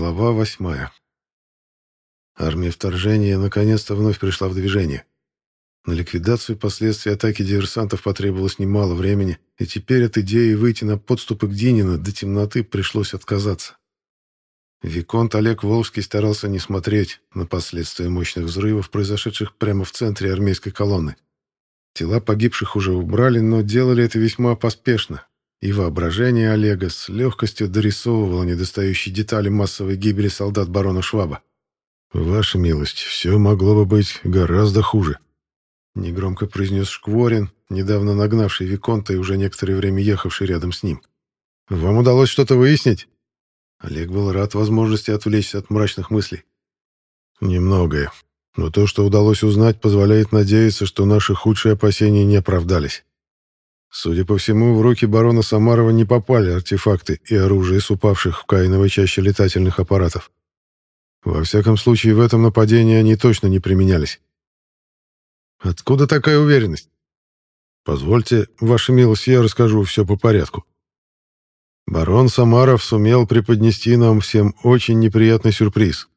Глава восьмая. Армия вторжения наконец-то вновь пришла в движение. На ликвидацию последствий атаки диверсантов потребовалось немало времени, и теперь от идеи выйти на подступы к Динина до темноты пришлось отказаться. Виконт Олег Волжский старался не смотреть на последствия мощных взрывов, произошедших прямо в центре армейской колонны. Тела погибших уже убрали, но делали это весьма поспешно, и воображение Олега с легкостью дорисовывало недостающие детали массовой гибели солдат барона Шваба. «Ваша милость, все могло бы быть гораздо хуже», — негромко произнес Шкворин, недавно нагнавший Виконта и уже некоторое время ехавший рядом с ним. «Вам удалось что-то выяснить?» Олег был рад возможности отвлечься от мрачных мыслей. «Немногое. Но то, что удалось узнать, позволяет надеяться, что наши худшие опасения не оправдались. Судя по всему, в руки барона Самарова не попали артефакты и оружие с упавших в Каиновой чаще летательных аппаратов. Во всяком случае, в этом нападении они точно не применялись. Откуда такая уверенность? Позвольте, ваша милость, я расскажу все по порядку. Барон Самаров сумел преподнести нам всем очень неприятный сюрприз.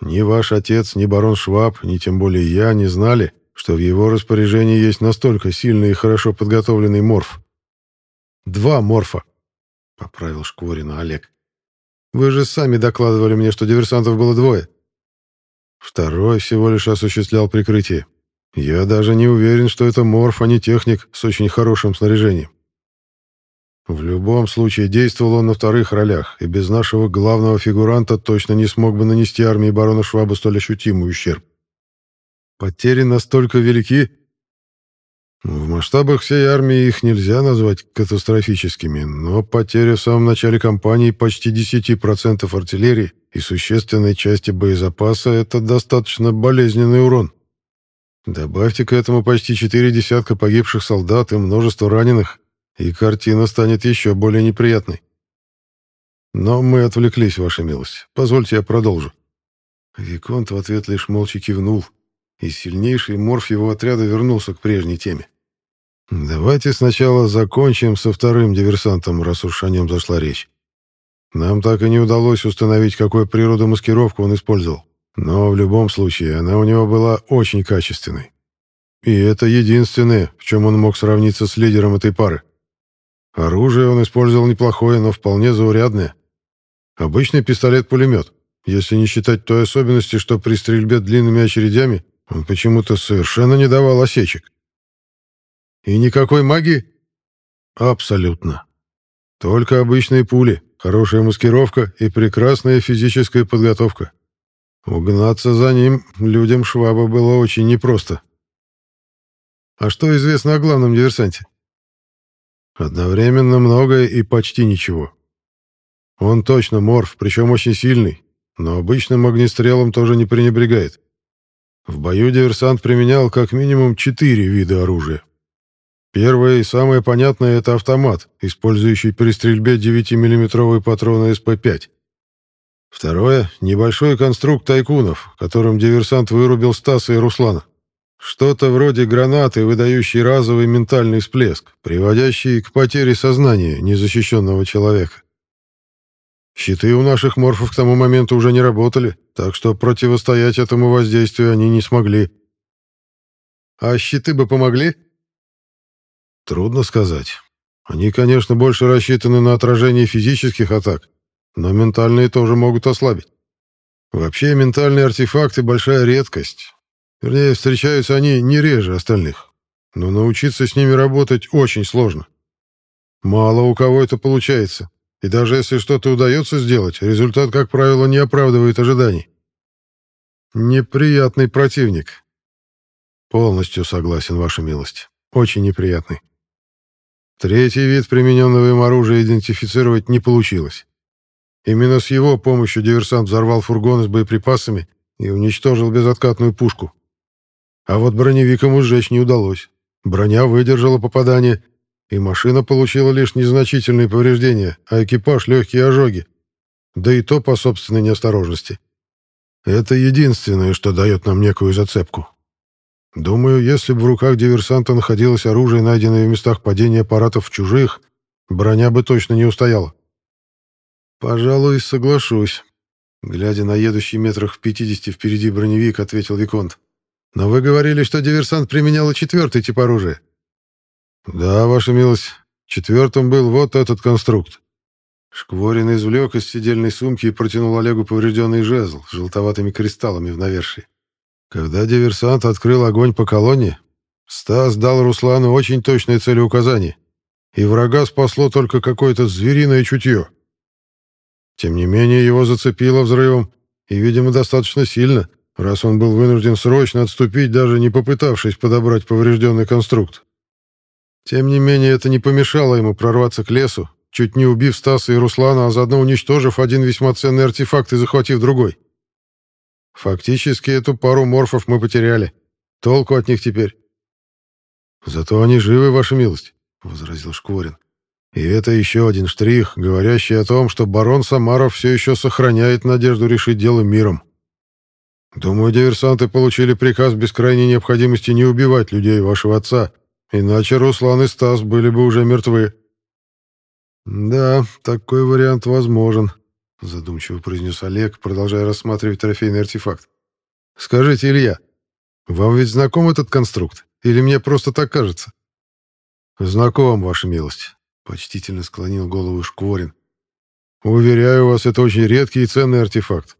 Ни ваш отец, ни барон Шваб, ни тем более я не знали, что в его распоряжении есть настолько сильный и хорошо подготовленный морф. «Два морфа», — поправил Шкворина Олег. «Вы же сами докладывали мне, что диверсантов было двое». Второй всего лишь осуществлял прикрытие. Я даже не уверен, что это морф, а не техник с очень хорошим снаряжением. В любом случае, действовал он на вторых ролях, и без нашего главного фигуранта точно не смог бы нанести армии барона Шваба столь ощутимый ущерб. Потери настолько велики? В масштабах всей армии их нельзя назвать катастрофическими, но потери в самом начале кампании почти 10% артиллерии и существенной части боезапаса — это достаточно болезненный урон. Добавьте к этому почти четыре десятка погибших солдат и множество раненых, и картина станет еще более неприятной. Но мы отвлеклись, ваша милость. Позвольте я продолжу. Виконт в ответ лишь молча кивнул, и сильнейший морф его отряда вернулся к прежней теме. Давайте сначала закончим со вторым диверсантом, раз уж о нем зашла речь. Нам так и не удалось установить, какой природу маскировку он использовал. Но в любом случае она у него была очень качественной. И это единственное, в чем он мог сравниться с лидером этой пары. Оружие он использовал неплохое, но вполне заурядное. Обычный пистолет-пулемет, если не считать той особенности, что при стрельбе длинными очередями он почему-то совершенно не давал осечек. И никакой магии? Абсолютно. Только обычные пули, хорошая маскировка и прекрасная физическая подготовка. Угнаться за ним людям Шваба было очень непросто. А что известно о главном диверсанте? Одновременно многое и почти ничего. Он точно морф, причем очень сильный, но обычным огнестрелом тоже не пренебрегает. В бою диверсант применял как минимум четыре вида оружия. Первое и самое понятное — это автомат, использующий при стрельбе 9-миллиметровые патроны СП-5. Второе — небольшой конструкт тайкунов, которым диверсант вырубил Стаса и Руслана. Что-то вроде гранаты, выдающей разовый ментальный всплеск, приводящий к потере сознания незащищенного человека. Щиты у наших морфов к тому моменту уже не работали, так что противостоять этому воздействию они не смогли. А щиты бы помогли? Трудно сказать. Они, конечно, больше рассчитаны на отражение физических атак, но ментальные тоже могут ослабить. Вообще, ментальные артефакты — большая редкость, Вернее, встречаются они не реже остальных. Но научиться с ними работать очень сложно. Мало у кого это получается. И даже если что-то удается сделать, результат, как правило, не оправдывает ожиданий. Неприятный противник. Полностью согласен, ваша милость. Очень неприятный. Третий вид примененного им оружия идентифицировать не получилось. Именно с его помощью диверсант взорвал фургон с боеприпасами и уничтожил безоткатную пушку. А вот броневик ему сжечь не удалось. Броня выдержала попадание, и машина получила лишь незначительные повреждения, а экипаж — легкие ожоги. Да и то по собственной неосторожности. Это единственное, что дает нам некую зацепку. Думаю, если бы в руках диверсанта находилось оружие, найденное в местах падения аппаратов чужих, броня бы точно не устояла. Пожалуй, соглашусь. Глядя на едущий метрах в пятидесяти впереди броневик, ответил Виконт. «Но вы говорили, что диверсант применял четвертый тип оружия». «Да, ваша милость. Четвертым был вот этот конструкт». Шкворин извлек из сидельной сумки и протянул Олегу поврежденный жезл с желтоватыми кристаллами в навершии. Когда диверсант открыл огонь по колонне, Стас дал Руслану очень точное целеуказание, и врага спасло только какое-то звериное чутье. Тем не менее, его зацепило взрывом, и, видимо, достаточно сильно, раз он был вынужден срочно отступить, даже не попытавшись подобрать поврежденный конструкт. Тем не менее, это не помешало ему прорваться к лесу, чуть не убив Стаса и Руслана, а заодно уничтожив один весьма ценный артефакт и захватив другой. Фактически эту пару морфов мы потеряли. Толку от них теперь. «Зато они живы, ваша милость», — возразил Шкворин. И это еще один штрих, говорящий о том, что барон Самаров все еще сохраняет надежду решить дело миром. Думаю, диверсанты получили приказ без крайней необходимости не убивать людей вашего отца, иначе Руслан и Стас были бы уже мертвы. «Да, такой вариант возможен», — задумчиво произнес Олег, продолжая рассматривать трофейный артефакт. «Скажите, Илья, вам ведь знаком этот конструкт? Или мне просто так кажется?» «Знаком, ваша милость. Почтительно склонил голову Шкворин. Уверяю вас, это очень редкий и ценный артефакт.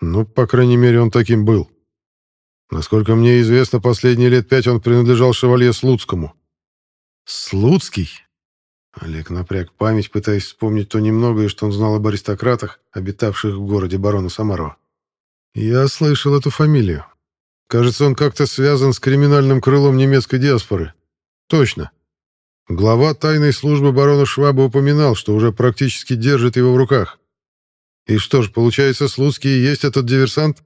Ну, по крайней мере, он таким был. Насколько мне известно, последние лет пять он принадлежал шевалье Слуцкому. Слуцкий? Олег напряг память, пытаясь вспомнить то немногое, что он знал об аристократах, обитавших в городе барона Самарова. Я слышал эту фамилию. Кажется, он как-то связан с криминальным крылом немецкой диаспоры. Точно. Глава тайной службы барона Шваба упоминал, что уже практически держит его в руках. И что ж, получается, Слуцкий и есть этот диверсант?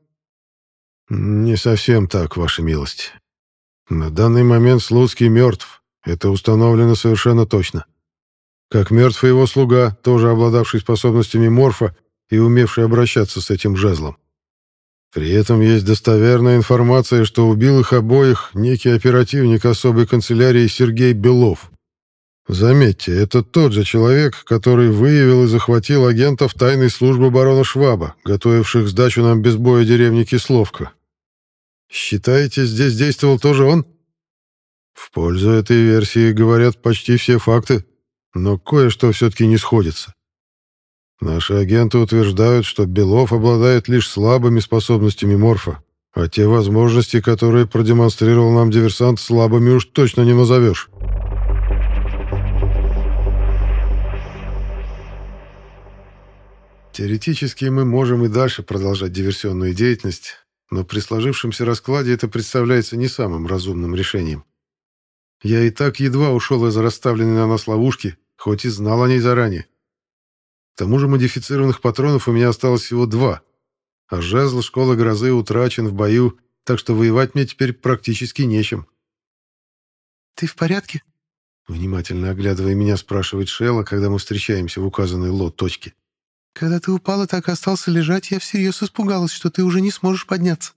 Не совсем так, ваша милость. На данный момент Слуцкий мертв. Это установлено совершенно точно. Как мертв и его слуга, тоже обладавший способностями морфа и умевший обращаться с этим жезлом. При этом есть достоверная информация, что убил их обоих некий оперативник особой канцелярии Сергей Белов. Заметьте, это тот же человек, который выявил и захватил агентов тайной службы барона Шваба, готовивших сдачу нам без боя деревни Кисловка. Считаете, здесь действовал тоже он? В пользу этой версии говорят почти все факты, но кое-что все-таки не сходится. Наши агенты утверждают, что Белов обладает лишь слабыми способностями морфа, а те возможности, которые продемонстрировал нам диверсант, слабыми уж точно не назовешь. Теоретически мы можем и дальше продолжать диверсионную деятельность, но при сложившемся раскладе это представляется не самым разумным решением. Я и так едва ушел из расставленной на нас ловушки, хоть и знал о ней заранее. К тому же модифицированных патронов у меня осталось всего два, а жезл школы грозы утрачен в бою, так что воевать мне теперь практически нечем. «Ты в порядке?» Внимательно оглядывая меня, спрашивает Шелла, когда мы встречаемся в указанной лот точке. Когда ты упал и так остался лежать, я всерьез испугалась, что ты уже не сможешь подняться.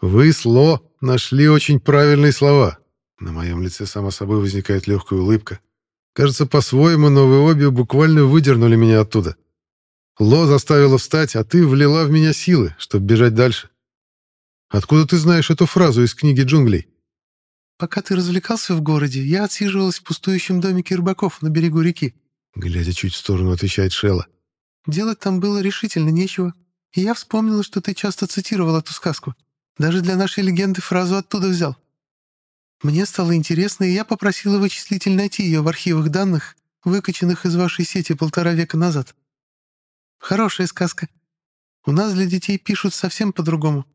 Вы, Сло, нашли очень правильные слова. На моем лице само собой возникает легкая улыбка. Кажется, по-своему, но вы обе буквально выдернули меня оттуда. Ло заставила встать, а ты влила в меня силы, чтобы бежать дальше. Откуда ты знаешь эту фразу из книги джунглей? Пока ты развлекался в городе, я отсиживалась в пустующем домике рыбаков на берегу реки. Глядя чуть в сторону, отвечает Шелла. Делать там было решительно нечего. И я вспомнила, что ты часто цитировал эту сказку. Даже для нашей легенды фразу оттуда взял. Мне стало интересно, и я попросила вычислитель найти ее в архивах данных, выкачанных из вашей сети полтора века назад. Хорошая сказка. У нас для детей пишут совсем по-другому.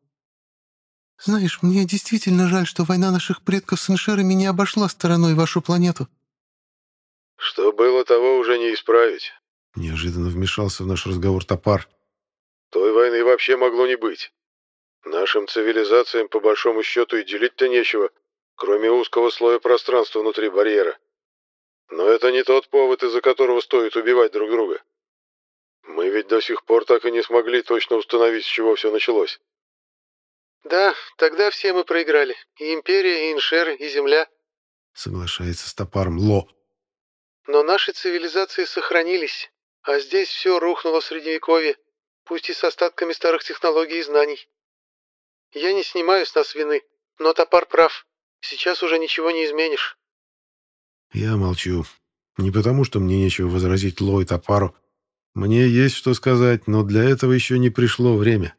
Знаешь, мне действительно жаль, что война наших предков с иншерами не обошла стороной вашу планету. Что было, того уже не исправить. Неожиданно вмешался в наш разговор топар. Той войны вообще могло не быть. Нашим цивилизациям по большому счету и делить-то нечего, кроме узкого слоя пространства внутри барьера. Но это не тот повод, из-за которого стоит убивать друг друга. Мы ведь до сих пор так и не смогли точно установить, с чего все началось. Да, тогда все мы проиграли. И Империя, и Иншеры, и Земля. Соглашается с топаром Ло. Но наши цивилизации сохранились, а здесь все рухнуло в Средневековье. пусть и с остатками старых технологий и знаний. Я не снимаю с нас вины, но топар прав. Сейчас уже ничего не изменишь». Я молчу. Не потому, что мне нечего возразить Ло и Топару. Мне есть что сказать, но для этого еще не пришло время.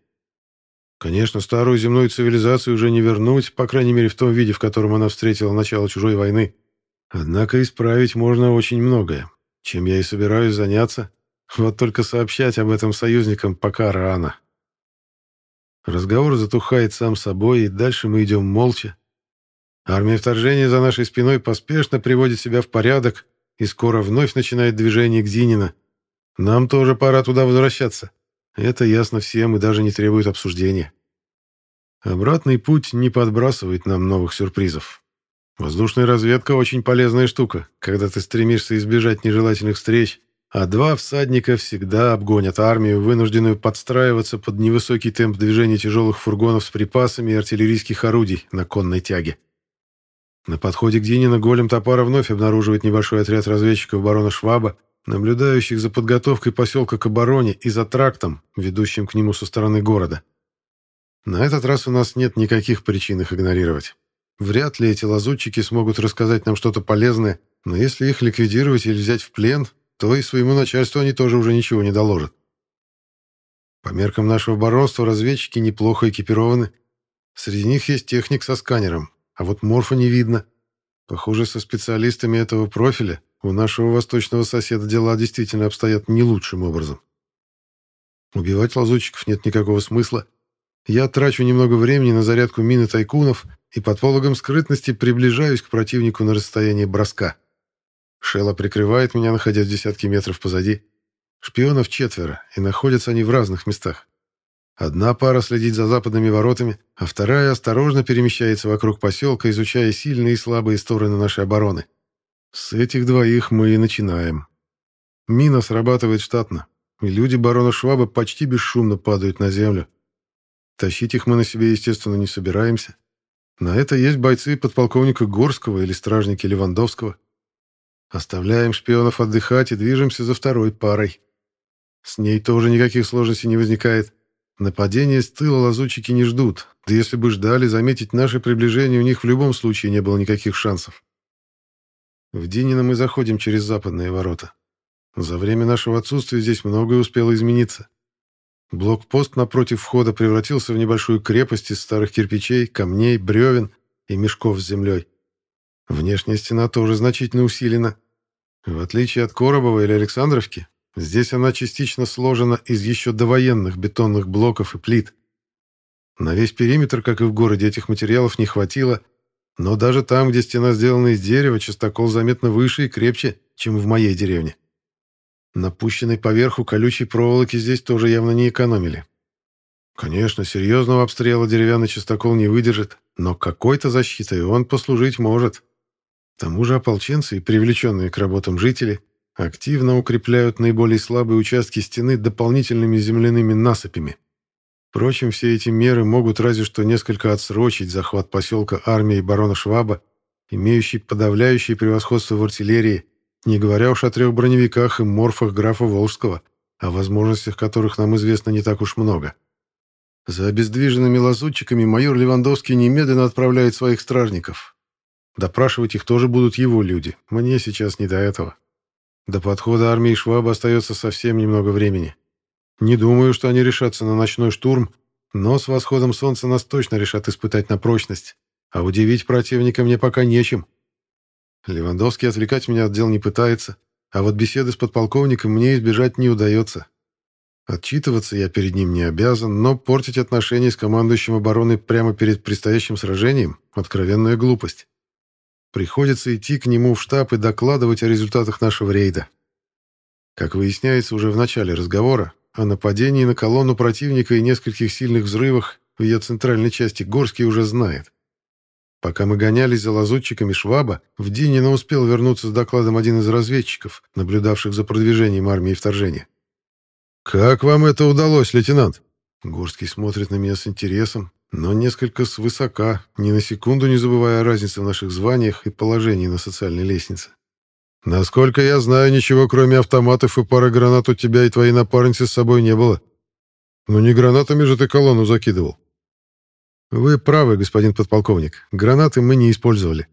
Конечно, старую земную цивилизацию уже не вернуть, по крайней мере в том виде, в котором она встретила начало чужой войны. Однако исправить можно очень многое, чем я и собираюсь заняться. Вот только сообщать об этом союзникам пока рано. Разговор затухает сам собой, и дальше мы идем молча. Армия вторжения за нашей спиной поспешно приводит себя в порядок, и скоро вновь начинает движение к Динина. Нам тоже пора туда возвращаться. Это ясно всем и даже не требует обсуждения. Обратный путь не подбрасывает нам новых сюрпризов. Воздушная разведка очень полезная штука, когда ты стремишься избежать нежелательных встреч, а два всадника всегда обгонят армию, вынужденную подстраиваться под невысокий темп движения тяжелых фургонов с припасами и артиллерийских орудий на конной тяге. На подходе к Динина голем топора вновь обнаруживает небольшой отряд разведчиков барона Шваба, наблюдающих за подготовкой поселка к обороне и за трактом, ведущим к нему со стороны города. На этот раз у нас нет никаких причин их игнорировать. Вряд ли эти лазутчики смогут рассказать нам что-то полезное, но если их ликвидировать или взять в плен, то и своему начальству они тоже уже ничего не доложат. По меркам нашего баронства разведчики неплохо экипированы. Среди них есть техник со сканером, а вот морфа не видно. Похоже, со специалистами этого профиля у нашего восточного соседа дела действительно обстоят не лучшим образом. Убивать лазутчиков нет никакого смысла. Я трачу немного времени на зарядку мины тайкунов и под пологом скрытности приближаюсь к противнику на расстояние броска. Шелла прикрывает меня, находясь в десятки метров позади. Шпионов четверо, и находятся они в разных местах. Одна пара следит за западными воротами, а вторая осторожно перемещается вокруг поселка, изучая сильные и слабые стороны нашей обороны. С этих двоих мы и начинаем. Мина срабатывает штатно, и люди барона Шваба почти бесшумно падают на землю. Тащить их мы на себе, естественно, не собираемся. На это есть бойцы подполковника Горского или стражники Левандовского. Оставляем шпионов отдыхать и движемся за второй парой. С ней тоже никаких сложностей не возникает. Нападения с тыла лазутчики не ждут, да если бы ждали, заметить наше приближение у них в любом случае не было никаких шансов. В Динино мы заходим через западные ворота. За время нашего отсутствия здесь многое успело измениться. Блокпост напротив входа превратился в небольшую крепость из старых кирпичей, камней, бревен и мешков с землей. Внешняя стена тоже значительно усилена. В отличие от Коробова или Александровки, здесь она частично сложена из еще довоенных бетонных блоков и плит. На весь периметр, как и в городе, этих материалов не хватило, но даже там, где стена сделана из дерева, частокол заметно выше и крепче, чем в моей деревне. Напущенной поверху колючей проволоки здесь тоже явно не экономили. Конечно, серьезного обстрела деревянный частокол не выдержит, но какой-то защитой он послужить может. К тому же ополченцы и привлеченные к работам жители активно укрепляют наиболее слабые участки стены дополнительными земляными насыпями. Впрочем, все эти меры могут разве что несколько отсрочить захват поселка армии барона Шваба, имеющей подавляющее превосходство в артиллерии, не говоря уж о трех броневиках и морфах графа Волжского, о возможностях которых нам известно не так уж много. За обездвиженными лазутчиками майор Левандовский немедленно отправляет своих стражников. Допрашивать их тоже будут его люди, мне сейчас не до этого. До подхода армии Шваба остается совсем немного времени. Не думаю, что они решатся на ночной штурм, но с восходом солнца нас точно решат испытать на прочность, а удивить противника мне пока нечем. Левандовский отвлекать меня от дел не пытается, а вот беседы с подполковником мне избежать не удается. Отчитываться я перед ним не обязан, но портить отношения с командующим обороны прямо перед предстоящим сражением — откровенная глупость. Приходится идти к нему в штаб и докладывать о результатах нашего рейда. Как выясняется уже в начале разговора, о нападении на колонну противника и нескольких сильных взрывах в ее центральной части Горский уже знает. Пока мы гонялись за лазутчиками Шваба, в Динино успел вернуться с докладом один из разведчиков, наблюдавших за продвижением армии вторжения. «Как вам это удалось, лейтенант?» Горский смотрит на меня с интересом, но несколько свысока, ни на секунду не забывая о разнице в наших званиях и положении на социальной лестнице. Насколько я знаю, ничего кроме автоматов и пары гранат у тебя и твоей напарницы с собой не было. Но не гранатами же ты колонну закидывал. Вы правы, господин подполковник. Гранаты мы не использовали.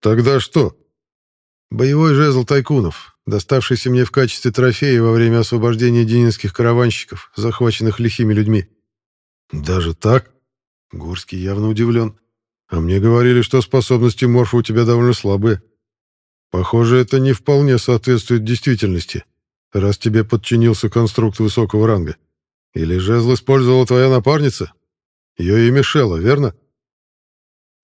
Тогда что? Боевой жезл тайкунов, доставшийся мне в качестве трофея во время освобождения денинских караванщиков, захваченных лихими людьми. Даже так? Горский явно удивлен. А мне говорили, что способности морфа у тебя довольно слабые. Похоже, это не вполне соответствует действительности, раз тебе подчинился конструкт высокого ранга. Или жезл использовала твоя напарница? Ее имя Шелла, верно?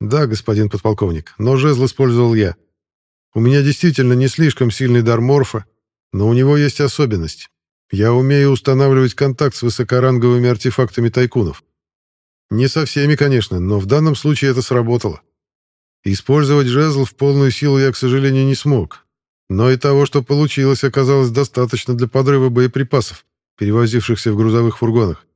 Да, господин подполковник, но жезл использовал я. У меня действительно не слишком сильный дар морфа, но у него есть особенность. Я умею устанавливать контакт с высокоранговыми артефактами тайкунов. Не со всеми, конечно, но в данном случае это сработало. Использовать жезл в полную силу я, к сожалению, не смог. Но и того, что получилось, оказалось достаточно для подрыва боеприпасов, перевозившихся в грузовых фургонах.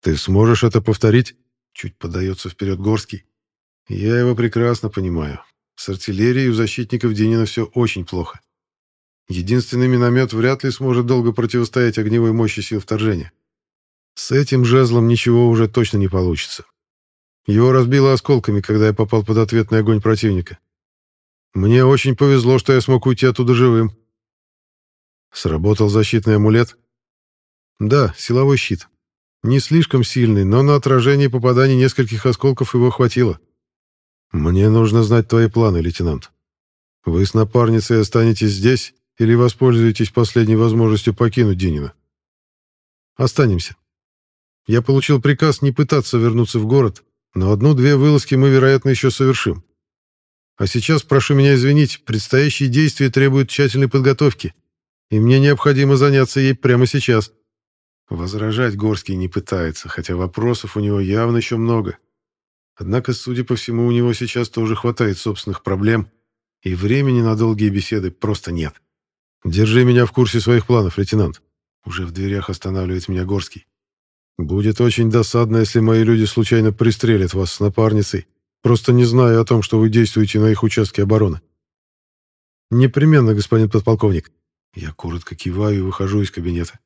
«Ты сможешь это повторить?» Чуть подается вперед Горский. «Я его прекрасно понимаю. С артиллерией у защитников Денина все очень плохо. Единственный миномет вряд ли сможет долго противостоять огневой мощи сил вторжения. С этим жезлом ничего уже точно не получится. Его разбило осколками, когда я попал под ответный огонь противника. Мне очень повезло, что я смог уйти оттуда живым. Сработал защитный амулет? Да, силовой щит. Не слишком сильный, но на отражение попаданий нескольких осколков его хватило. Мне нужно знать твои планы, лейтенант. Вы с напарницей останетесь здесь или воспользуетесь последней возможностью покинуть Динина? Останемся. Я получил приказ не пытаться вернуться в город, но одну-две вылазки мы, вероятно, еще совершим. А сейчас, прошу меня извинить, предстоящие действия требуют тщательной подготовки, и мне необходимо заняться ей прямо сейчас». Возражать Горский не пытается, хотя вопросов у него явно еще много. Однако, судя по всему, у него сейчас тоже хватает собственных проблем, и времени на долгие беседы просто нет. «Держи меня в курсе своих планов, лейтенант». Уже в дверях останавливает меня Горский. Будет очень досадно, если мои люди случайно пристрелят вас с напарницей, просто не зная о том, что вы действуете на их участке обороны. Непременно, господин подполковник. Я коротко киваю и выхожу из кабинета.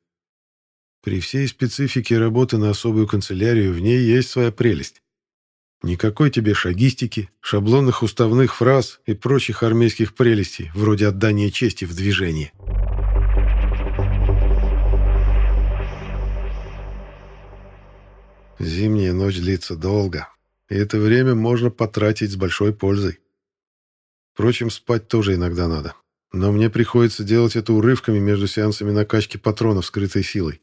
При всей специфике работы на особую канцелярию в ней есть своя прелесть. Никакой тебе шагистики, шаблонных уставных фраз и прочих армейских прелестей, вроде отдания чести в движении. Зимняя ночь длится долго, и это время можно потратить с большой пользой. Впрочем, спать тоже иногда надо. Но мне приходится делать это урывками между сеансами накачки патронов скрытой силой.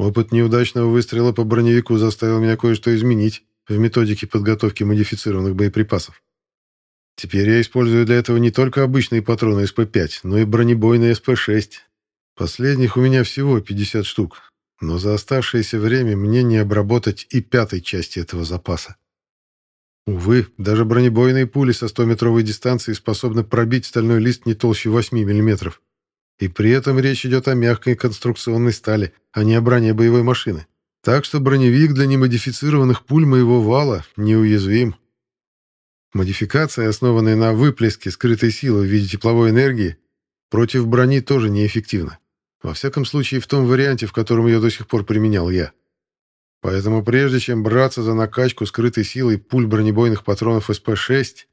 Опыт неудачного выстрела по броневику заставил меня кое-что изменить в методике подготовки модифицированных боеприпасов. Теперь я использую для этого не только обычные патроны СП-5, но и бронебойные СП-6. Последних у меня всего 50 штук, но за оставшееся время мне не обработать и пятой части этого запаса. Увы, даже бронебойные пули со 100-метровой дистанции способны пробить стальной лист не толще 8 мм. И при этом речь идет о мягкой конструкционной стали, а не о броне боевой машины. Так что броневик для немодифицированных пуль моего вала неуязвим. Модификация, основанная на выплеске скрытой силы в виде тепловой энергии, против брони тоже неэффективна. Во всяком случае, в том варианте, в котором ее до сих пор применял я. Поэтому прежде чем браться за накачку скрытой силой пуль бронебойных патронов СП-6,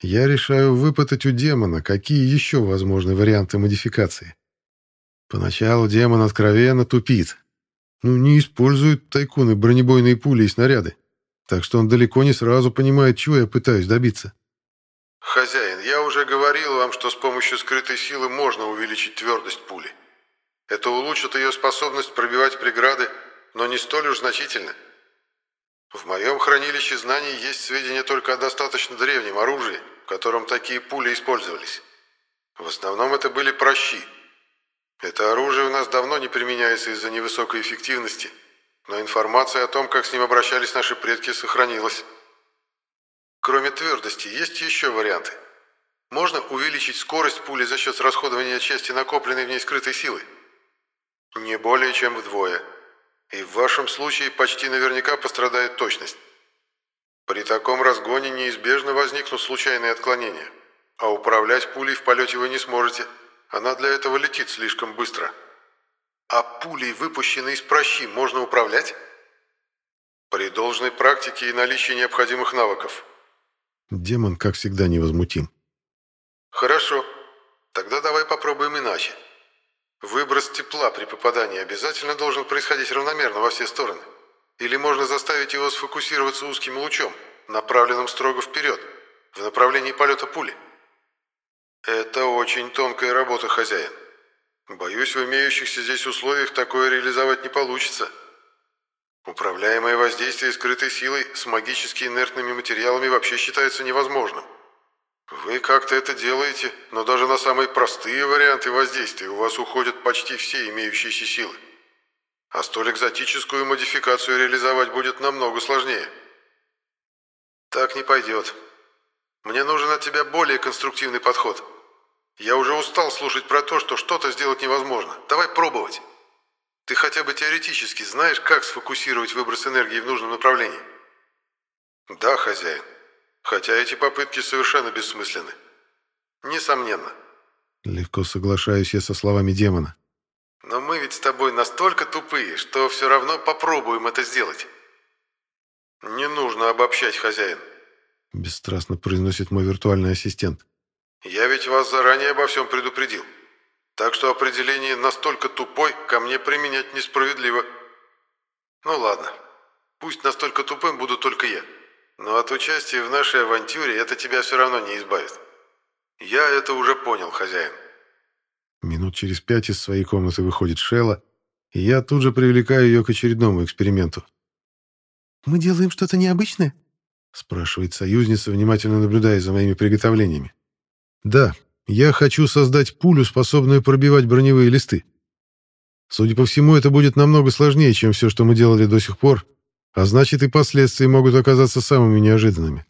я решаю выпытать у демона, какие еще возможны варианты модификации. Поначалу демон откровенно тупит. Ну, не используют тайкуны бронебойные пули и снаряды. Так что он далеко не сразу понимает, чего я пытаюсь добиться. «Хозяин, я уже говорил вам, что с помощью скрытой силы можно увеличить твердость пули. Это улучшит ее способность пробивать преграды, но не столь уж значительно. В моем хранилище знаний есть сведения только о достаточно древнем оружии, в котором такие пули использовались. В основном это были прощи. Это оружие у нас давно не применяется из-за невысокой эффективности, но информация о том, как с ним обращались наши предки, сохранилась. Кроме твердости, есть еще варианты. Можно увеличить скорость пули за счет расходования части накопленной в ней скрытой силы. Не более чем вдвое. И в вашем случае почти наверняка пострадает точность. При таком разгоне неизбежно возникнут случайные отклонения. А управлять пулей в полете вы не сможете. Она для этого летит слишком быстро. А пулей, выпущенной из прощи, можно управлять? При должной практике и наличии необходимых навыков. Демон, как всегда, невозмутим. Хорошо. Тогда давай попробуем иначе. Выброс тепла при попадании обязательно должен происходить равномерно во все стороны. Или можно заставить его сфокусироваться узким лучом, направленным строго вперед, в направлении полета пули. Это очень тонкая работа, хозяин. Боюсь, в имеющихся здесь условиях такое реализовать не получится. Управляемое воздействие скрытой силой с магически инертными материалами вообще считается невозможным. Вы как-то это делаете, но даже на самые простые варианты воздействия у вас уходят почти все имеющиеся силы. А столь экзотическую модификацию реализовать будет намного сложнее. Так не пойдет. Мне нужен от тебя более конструктивный подход. Я уже устал слушать про то, что что-то сделать невозможно. Давай пробовать. Ты хотя бы теоретически знаешь, как сфокусировать выброс энергии в нужном направлении? Да, хозяин. Хотя эти попытки совершенно бессмысленны. Несомненно. Легко соглашаюсь я со словами демона. Но мы ведь с тобой настолько тупые, что все равно попробуем это сделать. Не нужно обобщать, хозяин. Бесстрастно произносит мой виртуальный ассистент. Я ведь вас заранее обо всем предупредил. Так что определение «настолько тупой» ко мне применять несправедливо. Ну ладно. Пусть настолько тупым буду только я. Но от участия в нашей авантюре это тебя все равно не избавит. Я это уже понял, хозяин. Минут через пять из своей комнаты выходит Шелла, и я тут же привлекаю ее к очередному эксперименту. «Мы делаем что-то необычное?» спрашивает союзница, внимательно наблюдая за моими приготовлениями. «Да, я хочу создать пулю, способную пробивать броневые листы. Судя по всему, это будет намного сложнее, чем все, что мы делали до сих пор, а значит и последствия могут оказаться самыми неожиданными.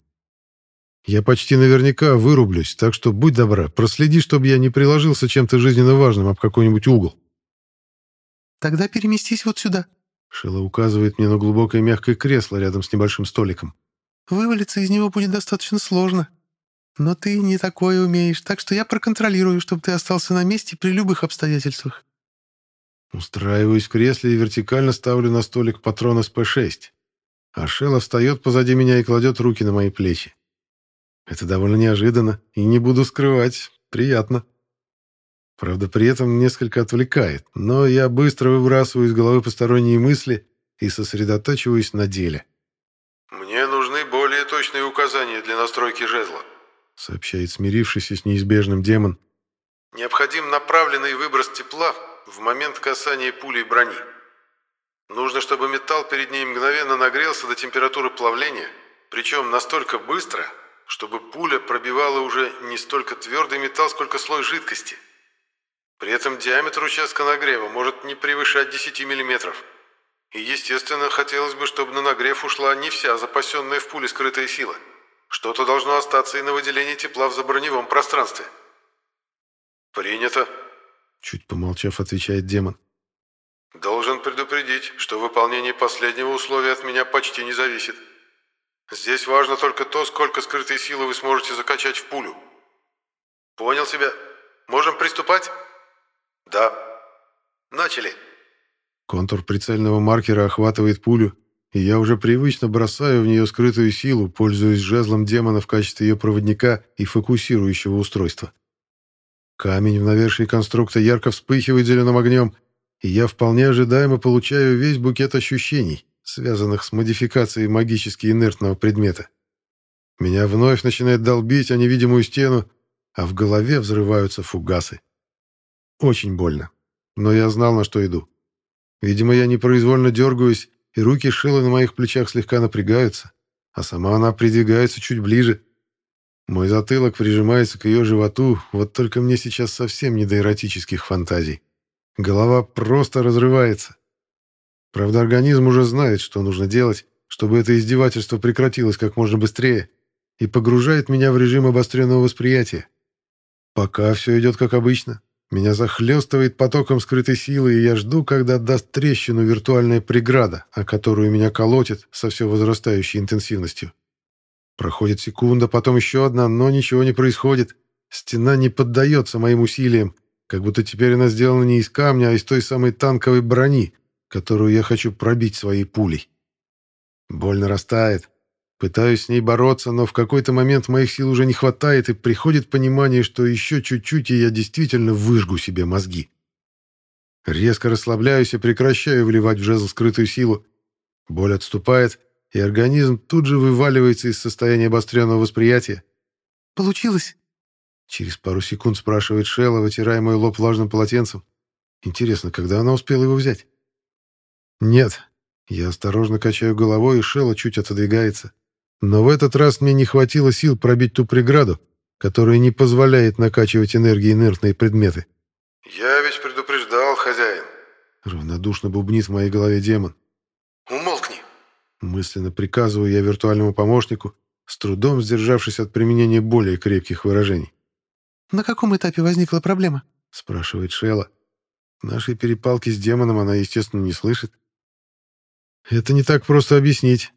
Я почти наверняка вырублюсь, так что будь добра, проследи, чтобы я не приложился чем-то жизненно важным об какой-нибудь угол. Тогда переместись вот сюда. Шила указывает мне на глубокое мягкое кресло рядом с небольшим столиком. Вывалиться из него будет достаточно сложно. Но ты не такое умеешь, так что я проконтролирую, чтобы ты остался на месте при любых обстоятельствах. Устраиваюсь в кресле и вертикально ставлю на столик патрон СП-6. А Шелла встает позади меня и кладет руки на мои плечи. Это довольно неожиданно, и не буду скрывать, приятно. Правда, при этом несколько отвлекает, но я быстро выбрасываю из головы посторонние мысли и сосредотачиваюсь на деле. «Мне нужны более точные указания для настройки жезла», сообщает смирившийся с неизбежным демон. «Необходим направленный выброс тепла в момент касания пулей брони». Нужно, чтобы металл перед ней мгновенно нагрелся до температуры плавления, причем настолько быстро, чтобы пуля пробивала уже не столько твердый металл, сколько слой жидкости. При этом диаметр участка нагрева может не превышать 10 мм. И, естественно, хотелось бы, чтобы на нагрев ушла не вся запасенная в пуле скрытая сила. Что-то должно остаться и на выделение тепла в заброневом пространстве. «Принято», — чуть помолчав, отвечает демон. Должен предупредить, что выполнение последнего условия от меня почти не зависит. Здесь важно только то, сколько скрытой силы вы сможете закачать в пулю. Понял тебя? Можем приступать? Да. Начали. Контур прицельного маркера охватывает пулю, и я уже привычно бросаю в нее скрытую силу, пользуясь жезлом демона в качестве ее проводника и фокусирующего устройства. Камень в навершии конструкта ярко вспыхивает зеленым огнем, и я вполне ожидаемо получаю весь букет ощущений, связанных с модификацией магически инертного предмета. Меня вновь начинает долбить о невидимую стену, а в голове взрываются фугасы. Очень больно, но я знал, на что иду. Видимо, я непроизвольно дергаюсь, и руки Шилы на моих плечах слегка напрягаются, а сама она придвигается чуть ближе. Мой затылок прижимается к ее животу, вот только мне сейчас совсем не до эротических фантазий. Голова просто разрывается. Правда, организм уже знает, что нужно делать, чтобы это издевательство прекратилось как можно быстрее, и погружает меня в режим обостренного восприятия. Пока все идет как обычно. Меня захлестывает потоком скрытой силы, и я жду, когда даст трещину виртуальная преграда, о которую меня колотит со все возрастающей интенсивностью. Проходит секунда, потом еще одна, но ничего не происходит. Стена не поддается моим усилиям, как будто теперь она сделана не из камня, а из той самой танковой брони, которую я хочу пробить своей пулей. Боль нарастает. Пытаюсь с ней бороться, но в какой-то момент моих сил уже не хватает, и приходит понимание, что еще чуть-чуть, и я действительно выжгу себе мозги. Резко расслабляюсь и прекращаю вливать в жезл скрытую силу. Боль отступает, и организм тут же вываливается из состояния обостренного восприятия. «Получилось?» Через пару секунд спрашивает Шелла, вытирая мой лоб влажным полотенцем. Интересно, когда она успела его взять? «Нет». Я осторожно качаю головой, и Шелла чуть отодвигается. Но в этот раз мне не хватило сил пробить ту преграду, которая не позволяет накачивать энергией инертные предметы. «Я ведь предупреждал, хозяин», — равнодушно бубнит в моей голове демон. «Умолкни», — мысленно приказываю я виртуальному помощнику, с трудом сдержавшись от применения более крепких выражений. «На каком этапе возникла проблема?» — спрашивает Шелла. Нашей перепалки с демоном она, естественно, не слышит. Это не так просто объяснить.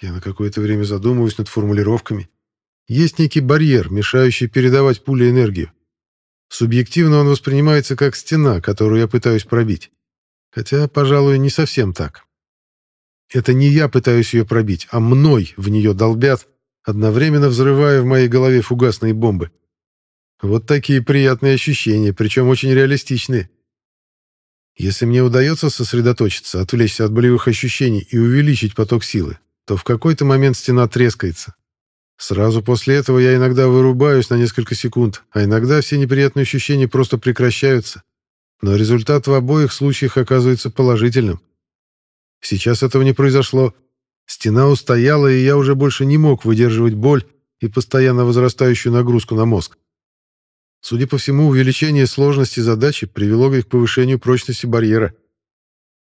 Я на какое-то время задумываюсь над формулировками. Есть некий барьер, мешающий передавать пуле энергию. Субъективно он воспринимается как стена, которую я пытаюсь пробить. Хотя, пожалуй, не совсем так. Это не я пытаюсь ее пробить, а мной в нее долбят, одновременно взрывая в моей голове фугасные бомбы. Вот такие приятные ощущения, причем очень реалистичные. Если мне удается сосредоточиться, отвлечься от болевых ощущений и увеличить поток силы, то в какой-то момент стена трескается. Сразу после этого я иногда вырубаюсь на несколько секунд, а иногда все неприятные ощущения просто прекращаются. Но результат в обоих случаях оказывается положительным. Сейчас этого не произошло. Стена устояла, и я уже больше не мог выдерживать боль и постоянно возрастающую нагрузку на мозг. Судя по всему, увеличение сложности задачи привело к повышению прочности барьера.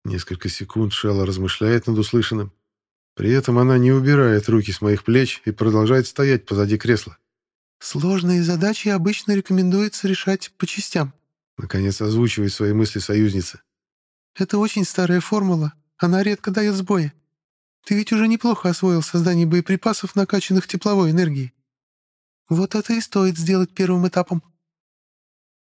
Несколько секунд Шелла размышляет над услышанным. При этом она не убирает руки с моих плеч и продолжает стоять позади кресла. «Сложные задачи обычно рекомендуется решать по частям», наконец озвучивает свои мысли союзница. «Это очень старая формула. Она редко дает сбои. Ты ведь уже неплохо освоил создание боеприпасов, накачанных тепловой энергией. Вот это и стоит сделать первым этапом.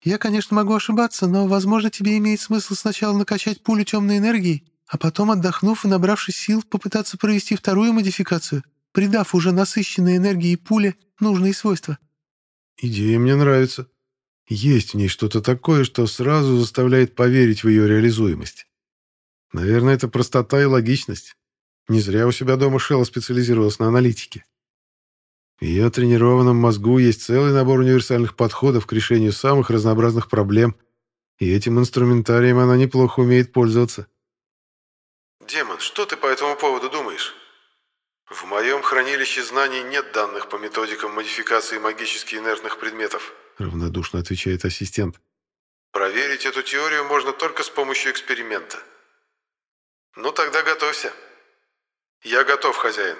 Я, конечно, могу ошибаться, но, возможно, тебе имеет смысл сначала накачать пулю темной энергией, а потом, отдохнув и набравшись сил, попытаться провести вторую модификацию, придав уже насыщенной энергии пуле нужные свойства. Идея мне нравится. Есть в ней что-то такое, что сразу заставляет поверить в ее реализуемость. Наверное, это простота и логичность. Не зря у себя дома Шелла специализировалась на аналитике. В ее тренированном мозгу есть целый набор универсальных подходов к решению самых разнообразных проблем, и этим инструментарием она неплохо умеет пользоваться. «Демон, что ты по этому поводу думаешь?» «В моем хранилище знаний нет данных по методикам модификации магически инертных предметов», равнодушно отвечает ассистент. «Проверить эту теорию можно только с помощью эксперимента». «Ну тогда готовься». «Я готов, хозяин».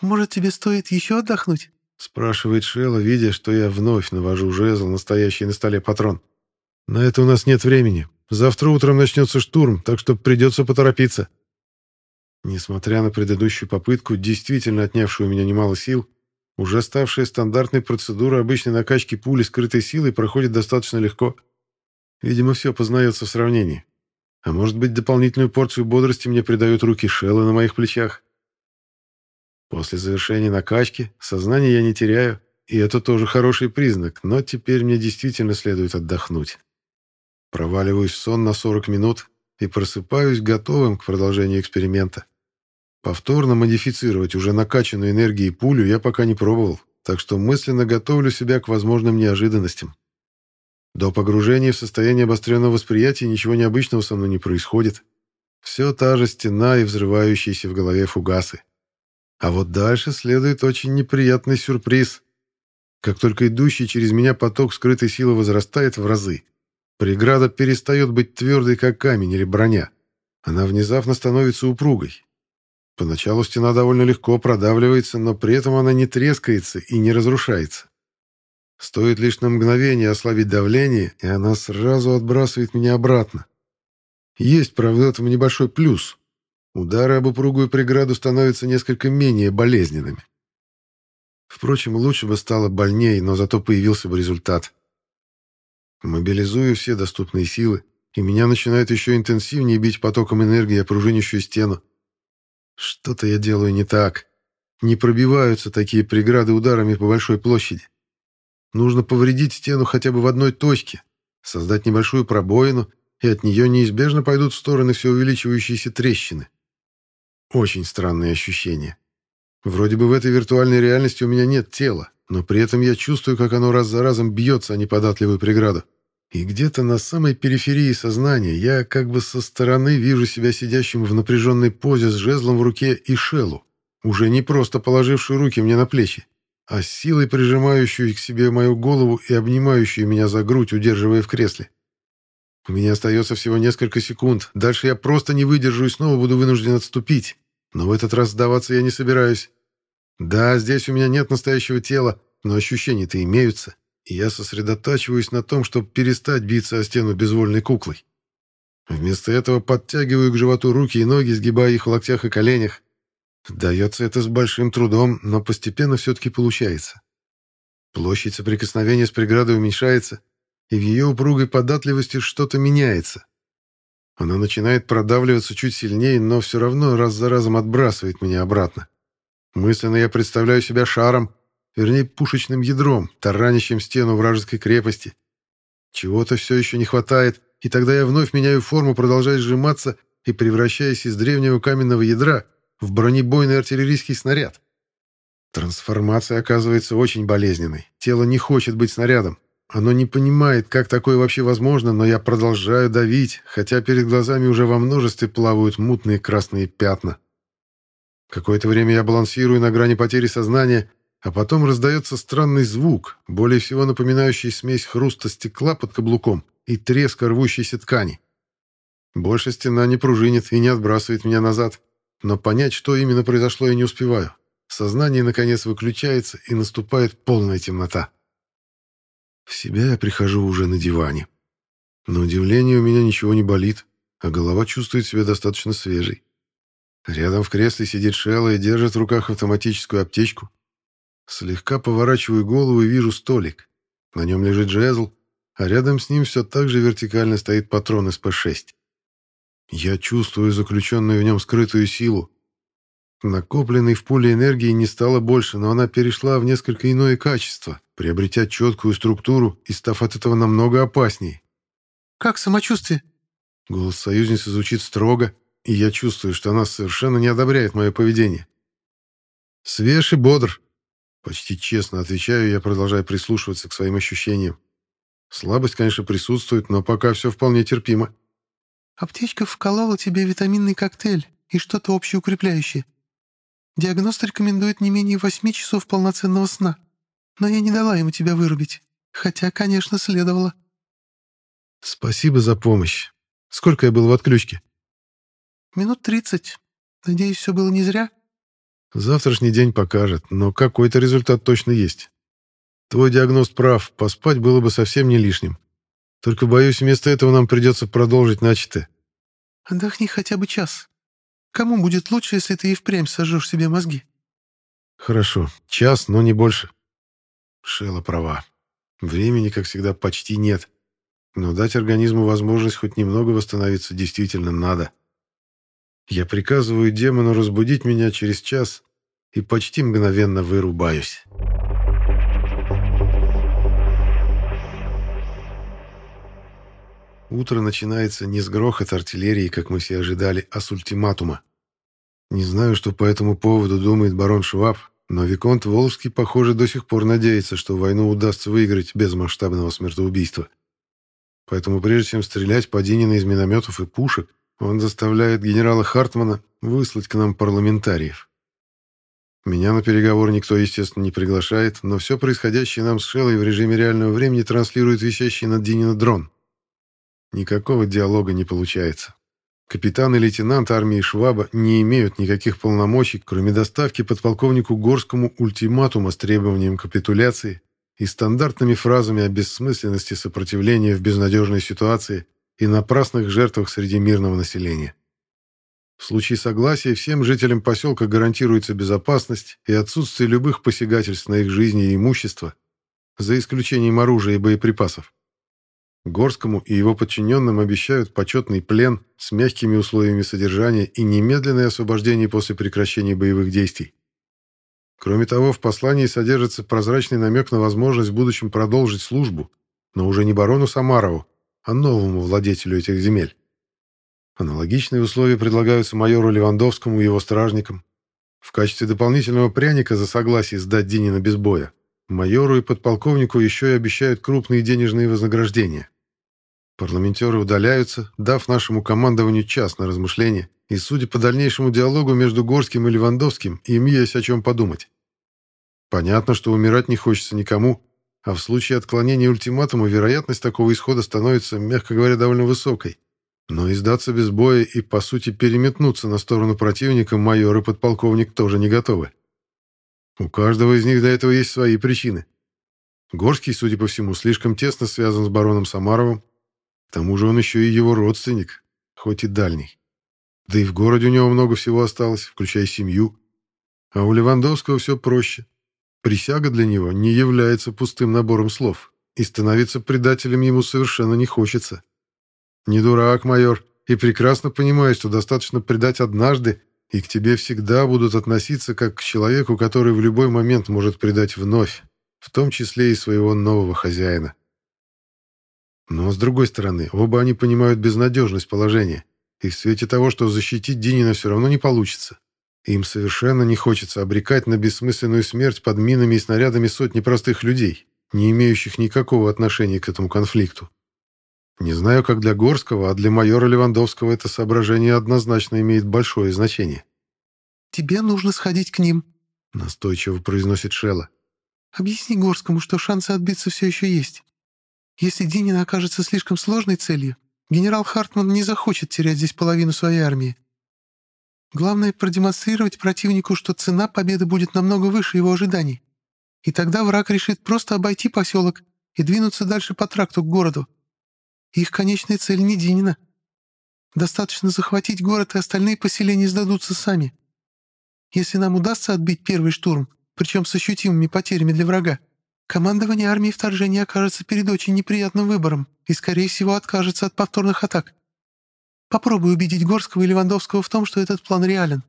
«Может, тебе стоит еще отдохнуть?» спрашивает Шелла, видя, что я вновь навожу жезл, настоящий на столе патрон. «На это у нас нет времени. Завтра утром начнется штурм, так что придется поторопиться». Несмотря на предыдущую попытку, действительно отнявшую у меня немало сил, уже ставшая стандартной процедура обычной накачки пули скрытой силой проходит достаточно легко. Видимо, все познается в сравнении. А может быть, дополнительную порцию бодрости мне придают руки Шелла на моих плечах. После завершения накачки сознание я не теряю, и это тоже хороший признак, но теперь мне действительно следует отдохнуть. Проваливаюсь в сон на 40 минут и просыпаюсь готовым к продолжению эксперимента. Повторно модифицировать уже накачанную энергией пулю я пока не пробовал, так что мысленно готовлю себя к возможным неожиданностям. До погружения в состояние обостренного восприятия ничего необычного со мной не происходит. Все та же стена и взрывающиеся в голове фугасы. А вот дальше следует очень неприятный сюрприз. Как только идущий через меня поток скрытой силы возрастает в разы, преграда перестает быть твердой, как камень или броня. Она внезапно становится упругой. Поначалу стена довольно легко продавливается, но при этом она не трескается и не разрушается. Стоит лишь на мгновение ослабить давление, и она сразу отбрасывает меня обратно. Есть, правда, в этом небольшой плюс. Удары об упругую преграду становятся несколько менее болезненными. Впрочем, лучше бы стало больнее, но зато появился бы результат. Мобилизую все доступные силы, и меня начинает еще интенсивнее бить потоком энергии о пружинящую стену. Что-то я делаю не так. Не пробиваются такие преграды ударами по большой площади. Нужно повредить стену хотя бы в одной точке, создать небольшую пробоину, и от нее неизбежно пойдут в стороны все увеличивающиеся трещины. Очень странные ощущения. Вроде бы в этой виртуальной реальности у меня нет тела, но при этом я чувствую, как оно раз за разом бьется о неподатливую преграду. И где-то на самой периферии сознания я как бы со стороны вижу себя сидящим в напряженной позе с жезлом в руке и шелу, уже не просто положившую руки мне на плечи, а силой прижимающую к себе мою голову и обнимающую меня за грудь, удерживая в кресле. У меня остается всего несколько секунд, дальше я просто не выдержу и снова буду вынужден отступить, но в этот раз сдаваться я не собираюсь. Да, здесь у меня нет настоящего тела, но ощущения-то имеются и я сосредотачиваюсь на том, чтобы перестать биться о стену безвольной куклой. Вместо этого подтягиваю к животу руки и ноги, сгибая их в локтях и коленях. Дается это с большим трудом, но постепенно все-таки получается. Площадь соприкосновения с преградой уменьшается, и в ее упругой податливости что-то меняется. Она начинает продавливаться чуть сильнее, но все равно раз за разом отбрасывает меня обратно. Мысленно я представляю себя шаром, вернее, пушечным ядром, таранящим стену вражеской крепости. Чего-то все еще не хватает, и тогда я вновь меняю форму, продолжая сжиматься и превращаясь из древнего каменного ядра в бронебойный артиллерийский снаряд. Трансформация оказывается очень болезненной. Тело не хочет быть снарядом. Оно не понимает, как такое вообще возможно, но я продолжаю давить, хотя перед глазами уже во множестве плавают мутные красные пятна. Какое-то время я балансирую на грани потери сознания, а потом раздается странный звук, более всего напоминающий смесь хруста стекла под каблуком и треска рвущейся ткани. Больше стена не пружинит и не отбрасывает меня назад, но понять, что именно произошло, я не успеваю. Сознание, наконец, выключается, и наступает полная темнота. Себя я прихожу уже на диване. На удивление у меня ничего не болит, а голова чувствует себя достаточно свежей. Рядом в кресле сидит Шелла и держит в руках автоматическую аптечку, Слегка поворачиваю голову и вижу столик. На нем лежит жезл, а рядом с ним все так же вертикально стоит патрон СП-6. Я чувствую заключенную в нем скрытую силу. Накопленной в пуле энергии не стало больше, но она перешла в несколько иное качество, приобретя четкую структуру и став от этого намного опаснее. «Как самочувствие?» Голос союзницы звучит строго, и я чувствую, что она совершенно не одобряет мое поведение. «Свеж и бодр», Почти честно отвечаю, я продолжаю прислушиваться к своим ощущениям. Слабость, конечно, присутствует, но пока все вполне терпимо. Аптечка вколола тебе витаминный коктейль и что-то общеукрепляющее. Диагност рекомендует не менее восьми часов полноценного сна, но я не дала ему тебя вырубить, хотя, конечно, следовало. Спасибо за помощь. Сколько я был в отключке? Минут тридцать. Надеюсь, все было не зря? Завтрашний день покажет, но какой-то результат точно есть. Твой диагноз прав, поспать было бы совсем не лишним. Только, боюсь, вместо этого нам придется продолжить начатое. Отдохни хотя бы час. Кому будет лучше, если ты и впрямь сожжешь себе мозги? Хорошо, час, но не больше. Шела права. Времени, как всегда, почти нет. Но дать организму возможность хоть немного восстановиться действительно надо. Я приказываю демону разбудить меня через час и почти мгновенно вырубаюсь. Утро начинается не с грохота артиллерии, как мы все ожидали, а с ультиматума. Не знаю, что по этому поводу думает барон Шваб, но Виконт Волжский, похоже, до сих пор надеется, что войну удастся выиграть без масштабного смертоубийства. Поэтому прежде чем стрелять по Динина из минометов и пушек, он заставляет генерала Хартмана выслать к нам парламентариев. Меня на переговор никто, естественно, не приглашает, но все происходящее нам с Шеллой в режиме реального времени транслирует висящий над Динина дрон. Никакого диалога не получается. Капитан и лейтенант армии Шваба не имеют никаких полномочий, кроме доставки подполковнику Горскому ультиматума с требованием капитуляции и стандартными фразами о бессмысленности сопротивления в безнадежной ситуации и напрасных жертвах среди мирного населения. В случае согласия всем жителям поселка гарантируется безопасность и отсутствие любых посягательств на их жизни и имущество, за исключением оружия и боеприпасов. Горскому и его подчиненным обещают почетный плен с мягкими условиями содержания и немедленное освобождение после прекращения боевых действий. Кроме того, в послании содержится прозрачный намек на возможность в будущем продолжить службу, но уже не барону Самарову, а новому владетелю этих земель. Аналогичные условия предлагаются майору Левандовскому и его стражникам. В качестве дополнительного пряника за согласие сдать Динина без боя майору и подполковнику еще и обещают крупные денежные вознаграждения. Парламентеры удаляются, дав нашему командованию час на размышление, и, судя по дальнейшему диалогу между Горским и Левандовским, им есть о чем подумать. Понятно, что умирать не хочется никому, а в случае отклонения ультиматума вероятность такого исхода становится, мягко говоря, довольно высокой. Но и сдаться без боя и, по сути, переметнуться на сторону противника майор и подполковник тоже не готовы. У каждого из них для этого есть свои причины. Горский, судя по всему, слишком тесно связан с бароном Самаровым, к тому же он еще и его родственник, хоть и дальний. Да и в городе у него много всего осталось, включая семью. А у Левандовского все проще. Присяга для него не является пустым набором слов, и становиться предателем ему совершенно не хочется. Не дурак, майор, и прекрасно понимает, что достаточно предать однажды, и к тебе всегда будут относиться как к человеку, который в любой момент может предать вновь, в том числе и своего нового хозяина. Но, с другой стороны, оба они понимают безнадежность положения, и в свете того, что защитить Динина все равно не получится. Им совершенно не хочется обрекать на бессмысленную смерть под минами и снарядами сотни простых людей, не имеющих никакого отношения к этому конфликту. Не знаю, как для Горского, а для майора Левандовского это соображение однозначно имеет большое значение. «Тебе нужно сходить к ним», — настойчиво произносит Шелла. «Объясни Горскому, что шансы отбиться все еще есть. Если Динин окажется слишком сложной целью, генерал Хартман не захочет терять здесь половину своей армии. Главное — продемонстрировать противнику, что цена победы будет намного выше его ожиданий. И тогда враг решит просто обойти поселок и двинуться дальше по тракту к городу. Их конечная цель не Динина. Достаточно захватить город, и остальные поселения сдадутся сами. Если нам удастся отбить первый штурм, причем с ощутимыми потерями для врага, Командование армии вторжения окажется перед очень неприятным выбором и, скорее всего, откажется от повторных атак. Попробуй убедить Горского и Левандовского в том, что этот план реален».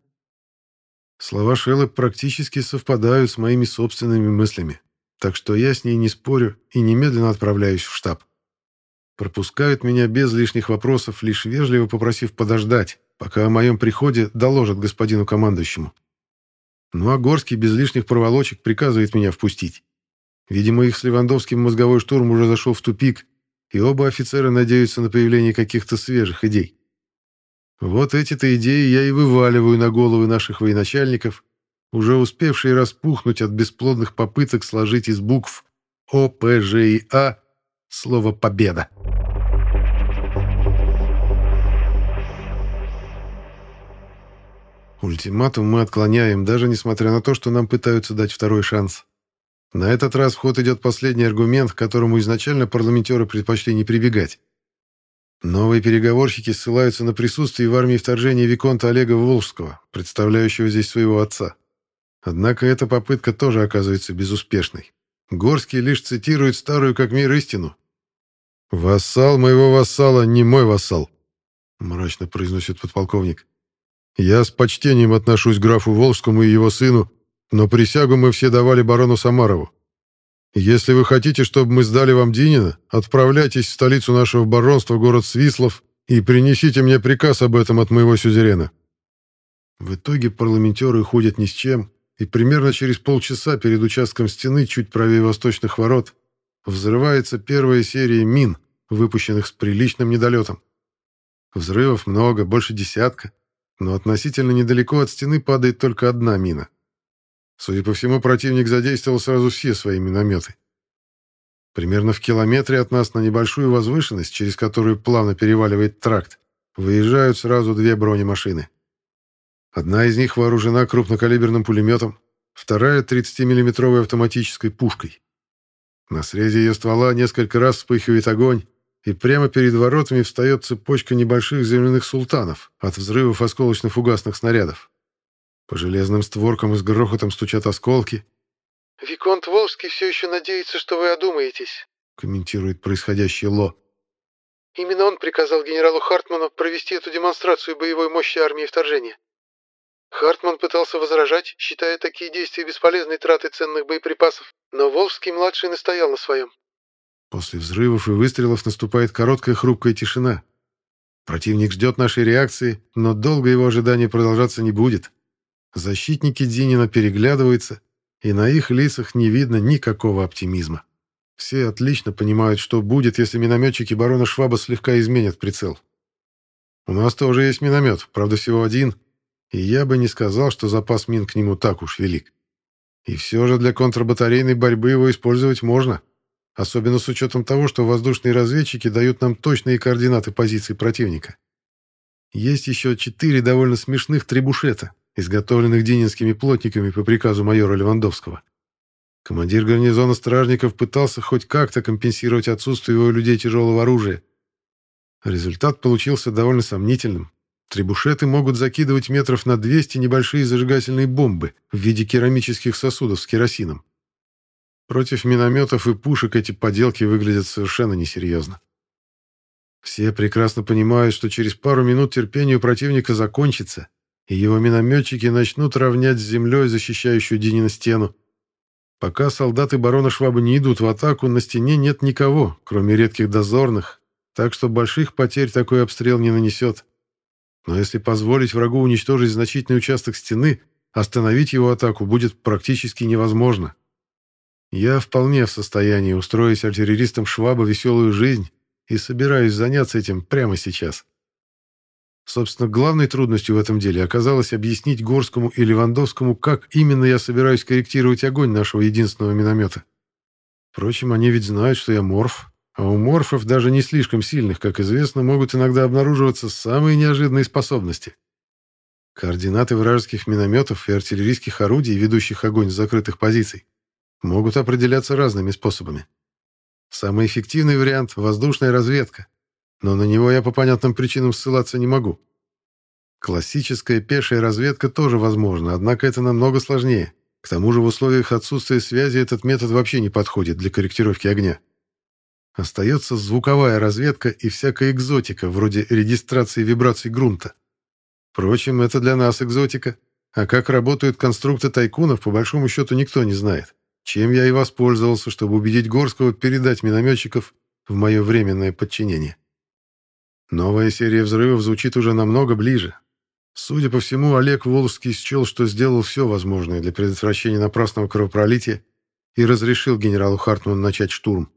Слова Шеллы практически совпадают с моими собственными мыслями, так что я с ней не спорю и немедленно отправляюсь в штаб. Пропускают меня без лишних вопросов, лишь вежливо попросив подождать, пока о моем приходе доложат господину командующему. Ну а Горский без лишних проволочек приказывает меня впустить. Видимо, их с Левандовским мозговой штурм уже зашел в тупик, и оба офицера надеются на появление каких-то свежих идей. Вот эти-то идеи я и вываливаю на головы наших военачальников, уже успевшие распухнуть от бесплодных попыток сложить из букв О, П, Ж и А слово «победа». Ультиматум мы отклоняем, даже несмотря на то, что нам пытаются дать второй шанс. На этот раз в ход идет последний аргумент, к которому изначально парламентеры предпочли не прибегать. Новые переговорщики ссылаются на присутствие в армии вторжения Виконта Олега Волжского, представляющего здесь своего отца. Однако эта попытка тоже оказывается безуспешной. Горский лишь цитирует старую как мир истину. «Вассал моего вассала не мой вассал», — мрачно произносит подполковник. «Я с почтением отношусь к графу Волжскому и его сыну, но присягу мы все давали барону Самарову. Если вы хотите, чтобы мы сдали вам Динина, отправляйтесь в столицу нашего баронства, город Свислов, и принесите мне приказ об этом от моего сюзерена». В итоге парламентеры уходят ни с чем, и примерно через полчаса перед участком стены, чуть правее восточных ворот, взрывается первая серия мин, выпущенных с приличным недолетом. Взрывов много, больше десятка, но относительно недалеко от стены падает только одна мина. Судя по всему, противник задействовал сразу все свои минометы. Примерно в километре от нас на небольшую возвышенность, через которую плавно переваливает тракт, выезжают сразу две бронемашины. Одна из них вооружена крупнокалиберным пулеметом, вторая — 30-миллиметровой автоматической пушкой. На срезе ее ствола несколько раз вспыхивает огонь, и прямо перед воротами встает цепочка небольших земляных султанов от взрывов осколочно-фугасных снарядов. По железным створкам и с грохотом стучат осколки. «Виконт Волжский все еще надеется, что вы одумаетесь», — комментирует происходящее Ло. Именно он приказал генералу Хартману провести эту демонстрацию боевой мощи армии вторжения. Хартман пытался возражать, считая такие действия бесполезной тратой ценных боеприпасов, но Волжский-младший настоял на своем. После взрывов и выстрелов наступает короткая хрупкая тишина. Противник ждет нашей реакции, но долго его ожидание продолжаться не будет. Защитники Динина переглядываются, и на их лицах не видно никакого оптимизма. Все отлично понимают, что будет, если минометчики барона Шваба слегка изменят прицел. У нас тоже есть миномет, правда всего один, и я бы не сказал, что запас мин к нему так уж велик. И все же для контрбатарейной борьбы его использовать можно, особенно с учетом того, что воздушные разведчики дают нам точные координаты позиций противника. Есть еще четыре довольно смешных требушета, изготовленных дининскими плотниками по приказу майора Левандовского. Командир гарнизона стражников пытался хоть как-то компенсировать отсутствие его людей тяжелого оружия. Результат получился довольно сомнительным, Требушеты могут закидывать метров на 200 небольшие зажигательные бомбы в виде керамических сосудов с керосином. Против минометов и пушек эти поделки выглядят совершенно несерьезно. Все прекрасно понимают, что через пару минут терпению противника закончится, и его минометчики начнут равнять с землей защищающую Динина стену. Пока солдаты барона Шваба не идут в атаку, на стене нет никого, кроме редких дозорных, так что больших потерь такой обстрел не нанесет. Но если позволить врагу уничтожить значительный участок стены, остановить его атаку будет практически невозможно. Я вполне в состоянии устроить артиллеристам Шваба веселую жизнь и собираюсь заняться этим прямо сейчас. Собственно, главной трудностью в этом деле оказалось объяснить Горскому и Левандовскому, как именно я собираюсь корректировать огонь нашего единственного миномета. Впрочем, они ведь знают, что я морф, а у морфов, даже не слишком сильных, как известно, могут иногда обнаруживаться самые неожиданные способности. Координаты вражеских минометов и артиллерийских орудий, ведущих огонь с закрытых позиций, могут определяться разными способами. Самый эффективный вариант — воздушная разведка, но на него я по понятным причинам ссылаться не могу. Классическая пешая разведка тоже возможна, однако это намного сложнее. К тому же в условиях отсутствия связи этот метод вообще не подходит для корректировки огня. Остается звуковая разведка и всякая экзотика, вроде регистрации вибраций грунта. Впрочем, это для нас экзотика. А как работают конструкты тайкунов, по большому счету никто не знает. Чем я и воспользовался, чтобы убедить Горского передать минометчиков в мое временное подчинение. Новая серия взрывов звучит уже намного ближе. Судя по всему, Олег Волжский счел, что сделал все возможное для предотвращения напрасного кровопролития и разрешил генералу Хартману начать штурм.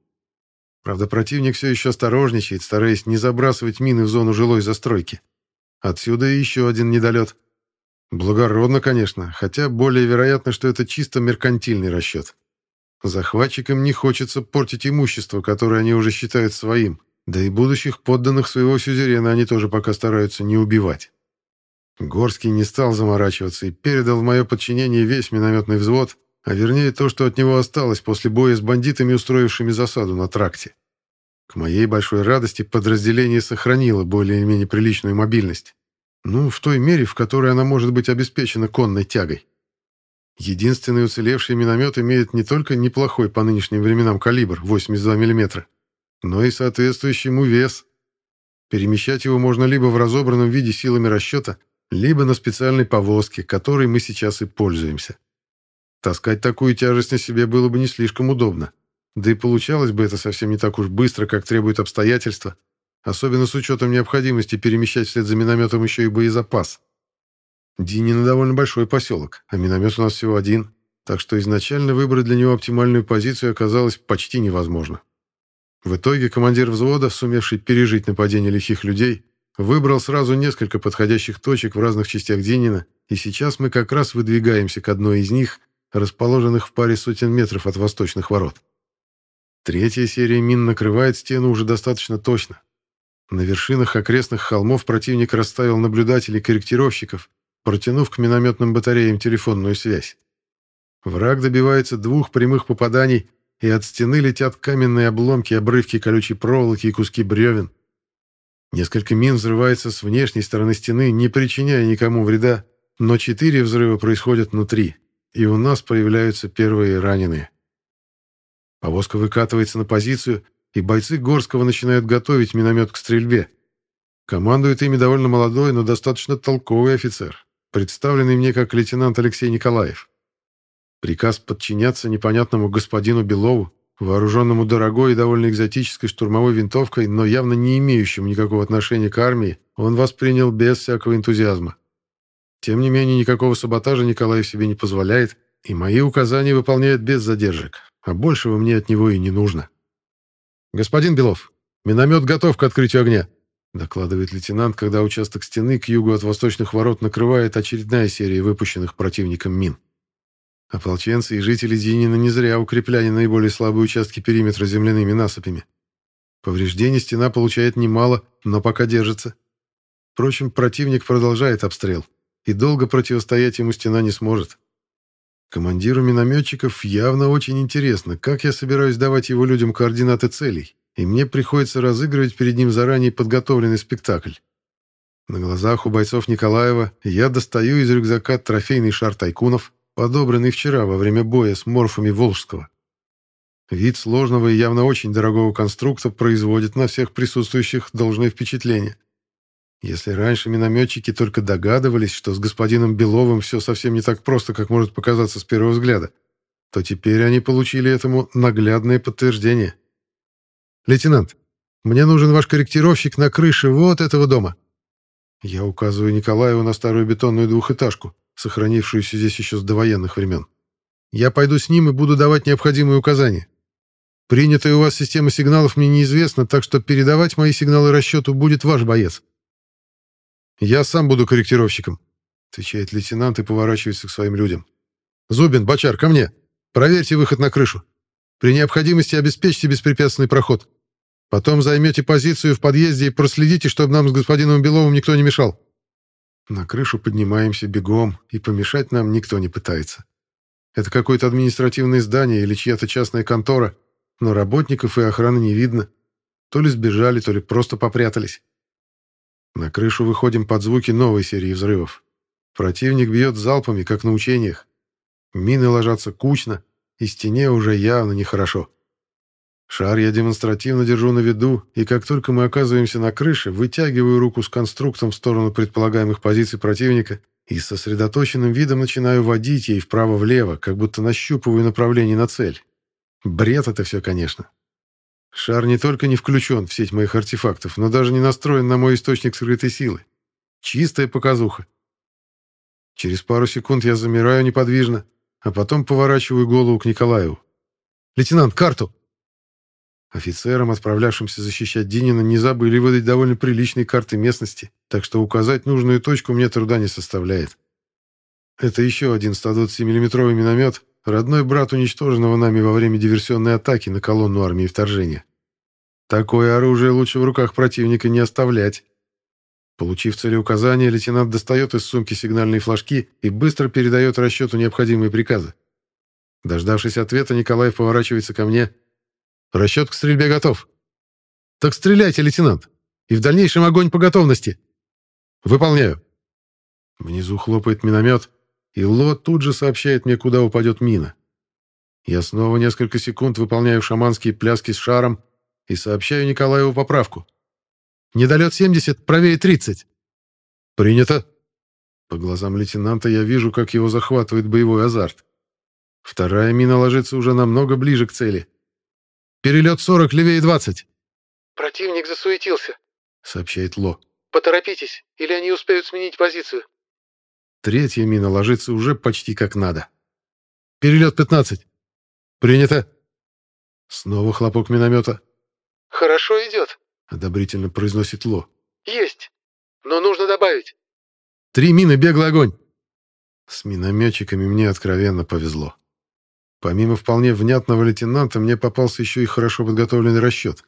Правда, противник все еще осторожничает, стараясь не забрасывать мины в зону жилой застройки. Отсюда еще один недолет. Благородно, конечно, хотя более вероятно, что это чисто меркантильный расчет. Захватчикам не хочется портить имущество, которое они уже считают своим, да и будущих подданных своего сюзерена они тоже пока стараются не убивать. Горский не стал заморачиваться и передал в мое подчинение весь минометный взвод, а вернее то, что от него осталось после боя с бандитами, устроившими засаду на тракте. К моей большой радости подразделение сохранило более-менее приличную мобильность. Ну, в той мере, в которой она может быть обеспечена конной тягой. Единственный уцелевший миномет имеет не только неплохой по нынешним временам калибр 82 мм, но и соответствующий ему вес. Перемещать его можно либо в разобранном виде силами расчета, либо на специальной повозке, которой мы сейчас и пользуемся. Таскать такую тяжесть на себе было бы не слишком удобно. Да и получалось бы это совсем не так уж быстро, как требуют обстоятельства, особенно с учетом необходимости перемещать вслед за минометом еще и боезапас. Динина довольно большой поселок, а миномет у нас всего один, так что изначально выбрать для него оптимальную позицию оказалось почти невозможно. В итоге командир взвода, сумевший пережить нападение лихих людей, выбрал сразу несколько подходящих точек в разных частях Динина, и сейчас мы как раз выдвигаемся к одной из них, расположенных в паре сотен метров от восточных ворот. Третья серия мин накрывает стену уже достаточно точно. На вершинах окрестных холмов противник расставил наблюдателей-корректировщиков, протянув к минометным батареям телефонную связь. Враг добивается двух прямых попаданий, и от стены летят каменные обломки, обрывки колючей проволоки и куски бревен. Несколько мин взрывается с внешней стороны стены, не причиняя никому вреда, но четыре взрыва происходят внутри и у нас появляются первые раненые. Повозка выкатывается на позицию, и бойцы Горского начинают готовить миномет к стрельбе. Командует ими довольно молодой, но достаточно толковый офицер, представленный мне как лейтенант Алексей Николаев. Приказ подчиняться непонятному господину Белову, вооруженному дорогой и довольно экзотической штурмовой винтовкой, но явно не имеющему никакого отношения к армии, он воспринял без всякого энтузиазма. Тем не менее, никакого саботажа Николаев себе не позволяет, и мои указания выполняет без задержек, а большего мне от него и не нужно. «Господин Белов, миномет готов к открытию огня», докладывает лейтенант, когда участок стены к югу от восточных ворот накрывает очередная серия выпущенных противником мин. Ополченцы и жители Зинина не зря укрепляли наиболее слабые участки периметра земляными насыпями. Повреждений стена получает немало, но пока держится. Впрочем, противник продолжает обстрел, и долго противостоять ему стена не сможет. Командиру минометчиков явно очень интересно, как я собираюсь давать его людям координаты целей, и мне приходится разыгрывать перед ним заранее подготовленный спектакль. На глазах у бойцов Николаева я достаю из рюкзака трофейный шар тайкунов, подобранный вчера во время боя с морфами Волжского. Вид сложного и явно очень дорогого конструкта производит на всех присутствующих должное впечатление. Если раньше минометчики только догадывались, что с господином Беловым все совсем не так просто, как может показаться с первого взгляда, то теперь они получили этому наглядное подтверждение. «Лейтенант, мне нужен ваш корректировщик на крыше вот этого дома». Я указываю Николаеву на старую бетонную двухэтажку, сохранившуюся здесь еще с довоенных времен. Я пойду с ним и буду давать необходимые указания. Принятая у вас система сигналов мне неизвестна, так что передавать мои сигналы расчету будет ваш боец. Я сам буду корректировщиком, отвечает лейтенант и поворачивается к своим людям. Зубин, Бачар, ко мне. Проверьте выход на крышу. При необходимости обеспечьте беспрепятственный проход. Потом займете позицию в подъезде и проследите, чтобы нам с господином Беловым никто не мешал. На крышу поднимаемся бегом, и помешать нам никто не пытается. Это какое-то административное здание или чья-то частная контора, но работников и охраны не видно. То ли сбежали, то ли просто попрятались. На крышу выходим под звуки новой серии взрывов. Противник бьет залпами, как на учениях. Мины ложатся кучно, и стене уже явно нехорошо. Шар я демонстративно держу на виду, и как только мы оказываемся на крыше, вытягиваю руку с конструктом в сторону предполагаемых позиций противника и с сосредоточенным видом начинаю водить ей вправо-влево, как будто нащупываю направление на цель. Бред это все, конечно. Шар не только не включен в сеть моих артефактов, но даже не настроен на мой источник скрытой силы. Чистая показуха. Через пару секунд я замираю неподвижно, а потом поворачиваю голову к Николаеву. «Лейтенант, карту!» Офицерам, отправлявшимся защищать Динина, не забыли выдать довольно приличные карты местности, так что указать нужную точку мне труда не составляет. Это еще один 120 миллиметровый миномет, родной брат уничтоженного нами во время диверсионной атаки на колонну армии вторжения. Такое оружие лучше в руках противника не оставлять. Получив целеуказание, лейтенант достает из сумки сигнальные флажки и быстро передает расчету необходимые приказы. Дождавшись ответа, Николаев поворачивается ко мне – Расчет к стрельбе готов. Так стреляйте, лейтенант. И в дальнейшем огонь по готовности. Выполняю. Внизу хлопает миномет, и Ло тут же сообщает мне, куда упадет мина. Я снова несколько секунд выполняю шаманские пляски с шаром и сообщаю Николаеву поправку. Недолет 70, правее 30. Принято. По глазам лейтенанта я вижу, как его захватывает боевой азарт. Вторая мина ложится уже намного ближе к цели. Перелет 40, левее 20. «Противник засуетился», — сообщает Ло. «Поторопитесь, или они успеют сменить позицию». Третья мина ложится уже почти как надо. «Перелет 15. Принято». Снова хлопок миномета. «Хорошо идет», — одобрительно произносит Ло. «Есть, но нужно добавить». «Три мины, беглый огонь». С минометчиками мне откровенно повезло. Помимо вполне внятного лейтенанта, мне попался еще и хорошо подготовленный расчет.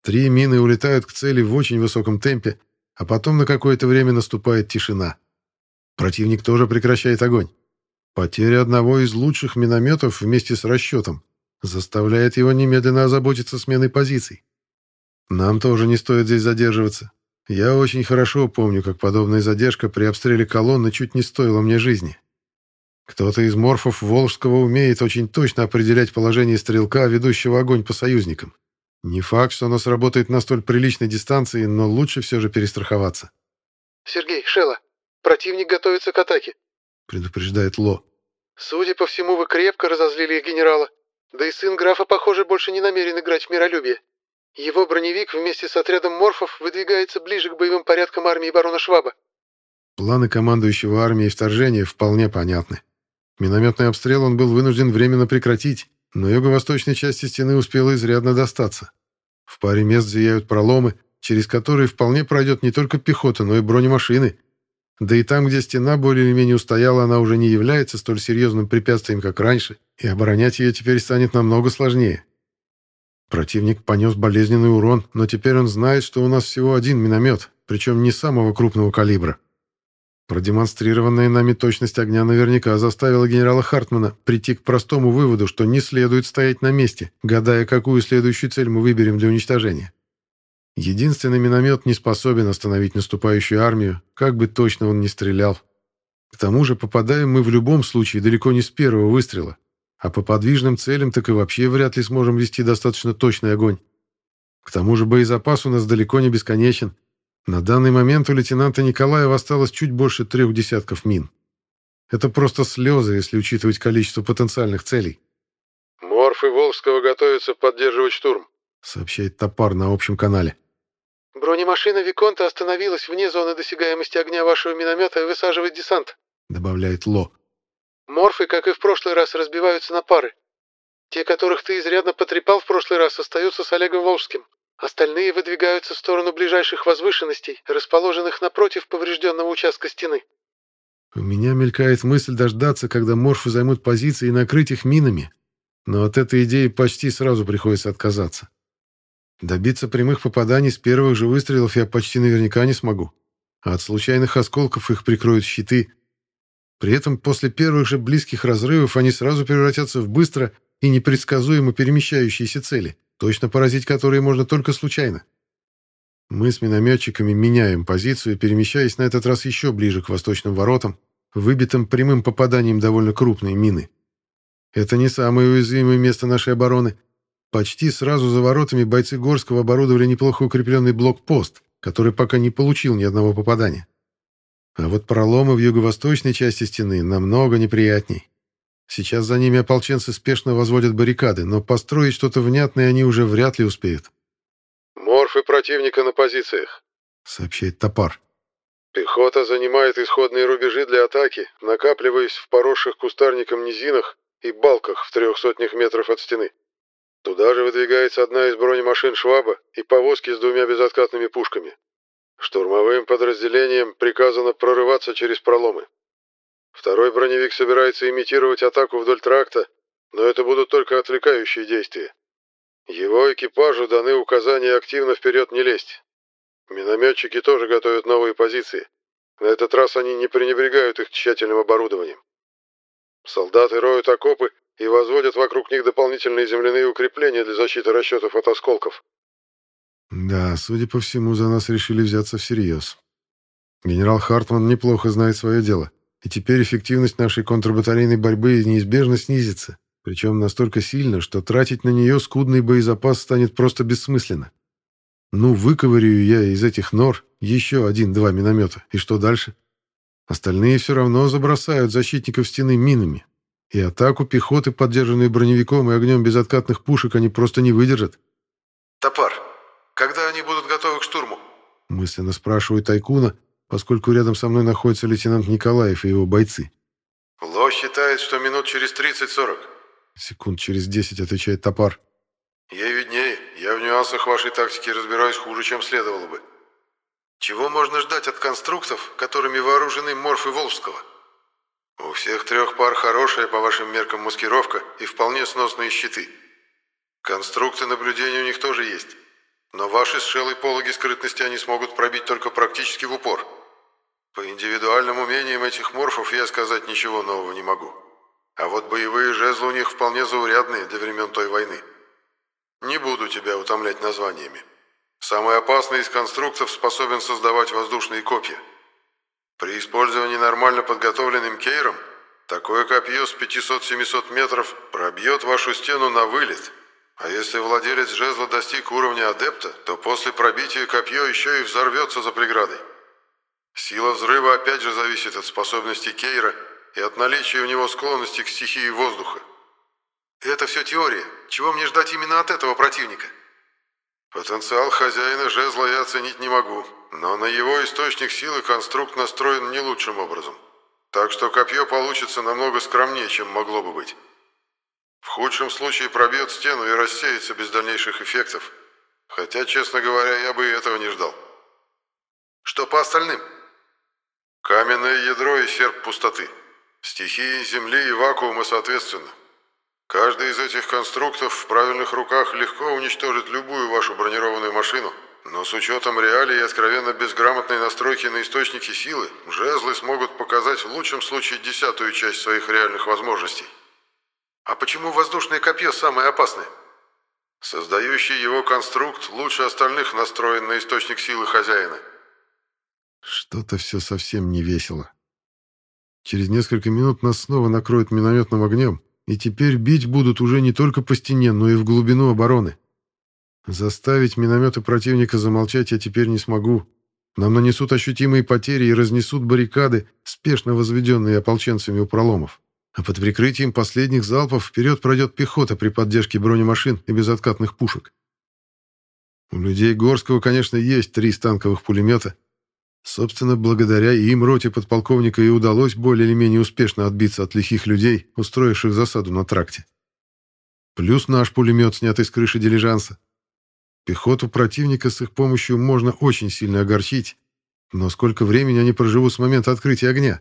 Три мины улетают к цели в очень высоком темпе, а потом на какое-то время наступает тишина. Противник тоже прекращает огонь. Потеря одного из лучших минометов вместе с расчетом заставляет его немедленно озаботиться сменой позиций. Нам тоже не стоит здесь задерживаться. Я очень хорошо помню, как подобная задержка при обстреле колонны чуть не стоила мне жизни. Кто-то из морфов Волжского умеет очень точно определять положение стрелка, ведущего огонь по союзникам. Не факт, что оно сработает на столь приличной дистанции, но лучше все же перестраховаться. «Сергей, Шелла, противник готовится к атаке», — предупреждает Ло. «Судя по всему, вы крепко разозлили генерала. Да и сын графа, похоже, больше не намерен играть в миролюбие. Его броневик вместе с отрядом морфов выдвигается ближе к боевым порядкам армии барона Шваба. Планы командующего армией вторжения вполне понятны. Минометный обстрел он был вынужден временно прекратить, но юго-восточной части стены успела изрядно достаться. В паре мест зияют проломы, через которые вполне пройдет не только пехота, но и бронемашины. Да и там, где стена более или менее устояла, она уже не является столь серьезным препятствием, как раньше, и оборонять ее теперь станет намного сложнее. Противник понес болезненный урон, но теперь он знает, что у нас всего один миномет, причем не самого крупного калибра. Продемонстрированная нами точность огня наверняка заставила генерала Хартмана прийти к простому выводу, что не следует стоять на месте, гадая, какую следующую цель мы выберем для уничтожения. Единственный миномет не способен остановить наступающую армию, как бы точно он ни стрелял. К тому же попадаем мы в любом случае далеко не с первого выстрела, а по подвижным целям так и вообще вряд ли сможем вести достаточно точный огонь. К тому же боезапас у нас далеко не бесконечен. На данный момент у лейтенанта Николаева осталось чуть больше трех десятков мин. Это просто слезы, если учитывать количество потенциальных целей. «Морфы Волжского готовятся поддерживать штурм», — сообщает Топар на общем канале. «Бронемашина Виконта остановилась вне зоны досягаемости огня вашего миномета и высаживает десант», — добавляет Ло. Морфы, как и в прошлый раз, разбиваются на пары. Те, которых ты изрядно потрепал в прошлый раз, остаются с Олегом Волжским. Остальные выдвигаются в сторону ближайших возвышенностей, расположенных напротив поврежденного участка стены. У меня мелькает мысль дождаться, когда морфы займут позиции и накрыть их минами. Но от этой идеи почти сразу приходится отказаться. Добиться прямых попаданий с первых же выстрелов я почти наверняка не смогу. А от случайных осколков их прикроют щиты — при этом после первых же близких разрывов они сразу превратятся в быстро и непредсказуемо перемещающиеся цели, точно поразить которые можно только случайно. Мы с минометчиками меняем позицию, перемещаясь на этот раз еще ближе к восточным воротам, выбитым прямым попаданием довольно крупной мины. Это не самое уязвимое место нашей обороны. Почти сразу за воротами бойцы Горского оборудовали неплохо укрепленный блокпост, который пока не получил ни одного попадания. А вот проломы в юго-восточной части стены намного неприятней. Сейчас за ними ополченцы спешно возводят баррикады, но построить что-то внятное они уже вряд ли успеют. «Морфы противника на позициях», — сообщает Топар. «Пехота занимает исходные рубежи для атаки, накапливаясь в поросших кустарником низинах и балках в трех сотнях метров от стены. Туда же выдвигается одна из бронемашин «Шваба» и повозки с двумя безоткатными пушками. Штурмовым подразделениям приказано прорываться через проломы. Второй броневик собирается имитировать атаку вдоль тракта, но это будут только отвлекающие действия. Его экипажу даны указания активно вперед не лезть. Минометчики тоже готовят новые позиции. На этот раз они не пренебрегают их тщательным оборудованием. Солдаты роют окопы и возводят вокруг них дополнительные земляные укрепления для защиты расчетов от осколков. Да, судя по всему, за нас решили взяться всерьез. Генерал Хартман неплохо знает свое дело, и теперь эффективность нашей контрбатарейной борьбы неизбежно снизится, причем настолько сильно, что тратить на нее скудный боезапас станет просто бессмысленно. Ну, выковырю я из этих нор еще один-два миномета, и что дальше? Остальные все равно забросают защитников стены минами, и атаку пехоты, поддержанной броневиком и огнем безоткатных пушек, они просто не выдержат. «Топар, когда они будут готовы к штурму?» Мысленно спрашиваю Тайкуна, поскольку рядом со мной находится лейтенант Николаев и его бойцы. «Ло считает, что минут через 30-40». Секунд через 10 отвечает Топар. «Ей виднее. Я в нюансах вашей тактики разбираюсь хуже, чем следовало бы. Чего можно ждать от конструктов, которыми вооружены морфы Волжского? У всех трех пар хорошая, по вашим меркам, маскировка и вполне сносные щиты. Конструкты наблюдения у них тоже есть». Но ваши с Шеллой пологи скрытности они смогут пробить только практически в упор. По индивидуальным умениям этих морфов я сказать ничего нового не могу. А вот боевые жезлы у них вполне заурядные для времен той войны. Не буду тебя утомлять названиями. Самый опасный из конструктов способен создавать воздушные копья. При использовании нормально подготовленным кейром такое копье с 500-700 метров пробьет вашу стену на вылет – А если владелец жезла достиг уровня адепта, то после пробития копье еще и взорвется за преградой. Сила взрыва опять же зависит от способности Кейра и от наличия у него склонности к стихии воздуха. Это все теория. Чего мне ждать именно от этого противника? Потенциал хозяина жезла я оценить не могу, но на его источник силы конструкт настроен не лучшим образом. Так что копье получится намного скромнее, чем могло бы быть. В худшем случае пробьет стену и рассеется без дальнейших эффектов. Хотя, честно говоря, я бы этого не ждал. Что по остальным? Каменное ядро и серп пустоты. Стихии земли и вакуума соответственно. Каждый из этих конструктов в правильных руках легко уничтожит любую вашу бронированную машину, но с учетом реалий и откровенно безграмотной настройки на источники силы, жезлы смогут показать в лучшем случае десятую часть своих реальных возможностей. А почему воздушное копье самое опасное? Создающий его конструкт лучше остальных настроен на источник силы хозяина. Что-то все совсем не весело. Через несколько минут нас снова накроют минометным огнем, и теперь бить будут уже не только по стене, но и в глубину обороны. Заставить минометы противника замолчать я теперь не смогу. Нам нанесут ощутимые потери и разнесут баррикады, спешно возведенные ополченцами у проломов. А под прикрытием последних залпов вперед пройдет пехота при поддержке бронемашин и безоткатных пушек. У людей Горского, конечно, есть три станковых пулемета, Собственно, благодаря им роте подполковника и удалось более или менее успешно отбиться от лихих людей, устроивших засаду на тракте. Плюс наш пулемет, снятый с крыши дилижанса. Пехоту противника с их помощью можно очень сильно огорчить, но сколько времени они проживут с момента открытия огня?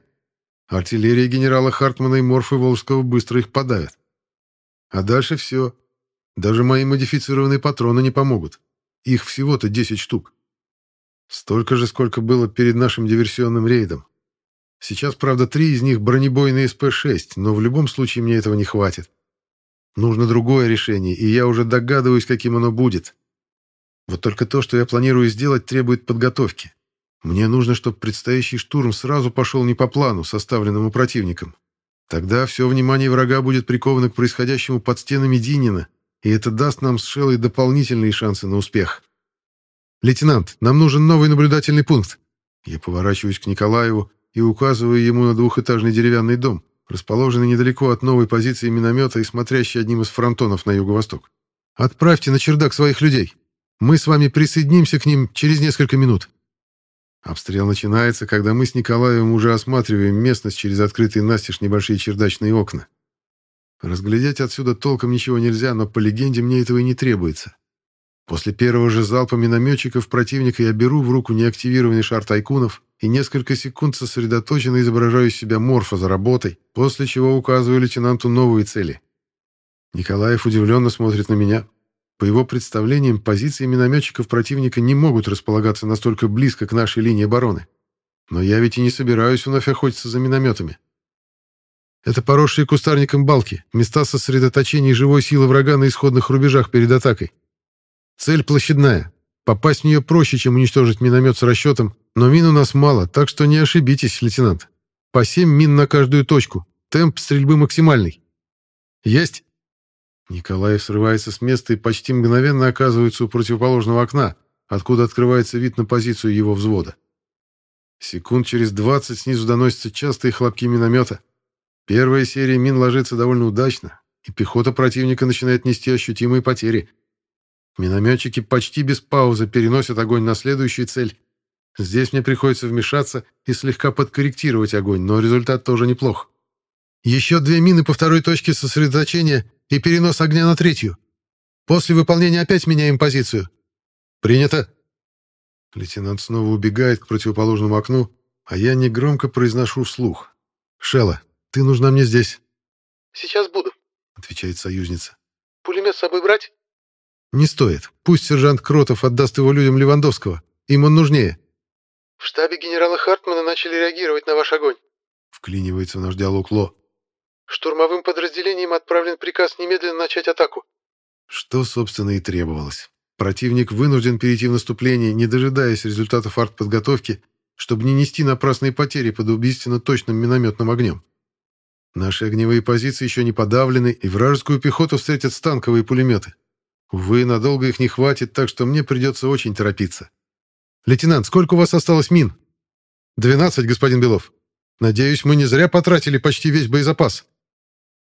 Артиллерия генерала Хартмана и Морфы Волжского быстро их подавят. А дальше все. Даже мои модифицированные патроны не помогут. Их всего-то 10 штук. Столько же, сколько было перед нашим диверсионным рейдом. Сейчас, правда, три из них бронебойные СП-6, но в любом случае мне этого не хватит. Нужно другое решение, и я уже догадываюсь, каким оно будет. Вот только то, что я планирую сделать, требует подготовки. Мне нужно, чтобы предстоящий штурм сразу пошел не по плану, составленному противником. Тогда все внимание врага будет приковано к происходящему под стенами Динина, и это даст нам с Шеллой дополнительные шансы на успех. «Лейтенант, нам нужен новый наблюдательный пункт». Я поворачиваюсь к Николаеву и указываю ему на двухэтажный деревянный дом, расположенный недалеко от новой позиции миномета и смотрящий одним из фронтонов на юго-восток. «Отправьте на чердак своих людей. Мы с вами присоединимся к ним через несколько минут». Обстрел начинается, когда мы с Николаевым уже осматриваем местность через открытые настежь небольшие чердачные окна. Разглядеть отсюда толком ничего нельзя, но по легенде мне этого и не требуется. После первого же залпа минометчиков противника я беру в руку неактивированный шар тайкунов и несколько секунд сосредоточенно изображаю себя морфа за работой, после чего указываю лейтенанту новые цели. Николаев удивленно смотрит на меня. По его представлениям, позиции минометчиков противника не могут располагаться настолько близко к нашей линии обороны. Но я ведь и не собираюсь вновь охотиться за минометами. Это поросшие кустарником балки, места сосредоточения живой силы врага на исходных рубежах перед атакой. Цель площадная. Попасть в нее проще, чем уничтожить миномет с расчетом, но мин у нас мало, так что не ошибитесь, лейтенант. По семь мин на каждую точку. Темп стрельбы максимальный. Есть? Николаев срывается с места и почти мгновенно оказывается у противоположного окна, откуда открывается вид на позицию его взвода. Секунд через двадцать снизу доносятся частые хлопки миномета. Первая серия мин ложится довольно удачно, и пехота противника начинает нести ощутимые потери — Минометчики почти без паузы переносят огонь на следующую цель. Здесь мне приходится вмешаться и слегка подкорректировать огонь, но результат тоже неплох. Еще две мины по второй точке сосредоточения и перенос огня на третью. После выполнения опять меняем позицию. Принято. Лейтенант снова убегает к противоположному окну, а я негромко произношу вслух. «Шелла, ты нужна мне здесь». «Сейчас буду», — отвечает союзница. «Пулемет с собой брать?» «Не стоит. Пусть сержант Кротов отдаст его людям Левандовского. Им он нужнее». «В штабе генерала Хартмана начали реагировать на ваш огонь», — вклинивается в наш диалог Ло. «Штурмовым подразделением отправлен приказ немедленно начать атаку». Что, собственно, и требовалось. Противник вынужден перейти в наступление, не дожидаясь результатов артподготовки, чтобы не нести напрасные потери под убийственно точным минометным огнем. Наши огневые позиции еще не подавлены, и вражескую пехоту встретят станковые пулеметы. Увы, надолго их не хватит, так что мне придется очень торопиться. Лейтенант, сколько у вас осталось мин? Двенадцать, господин Белов. Надеюсь, мы не зря потратили почти весь боезапас.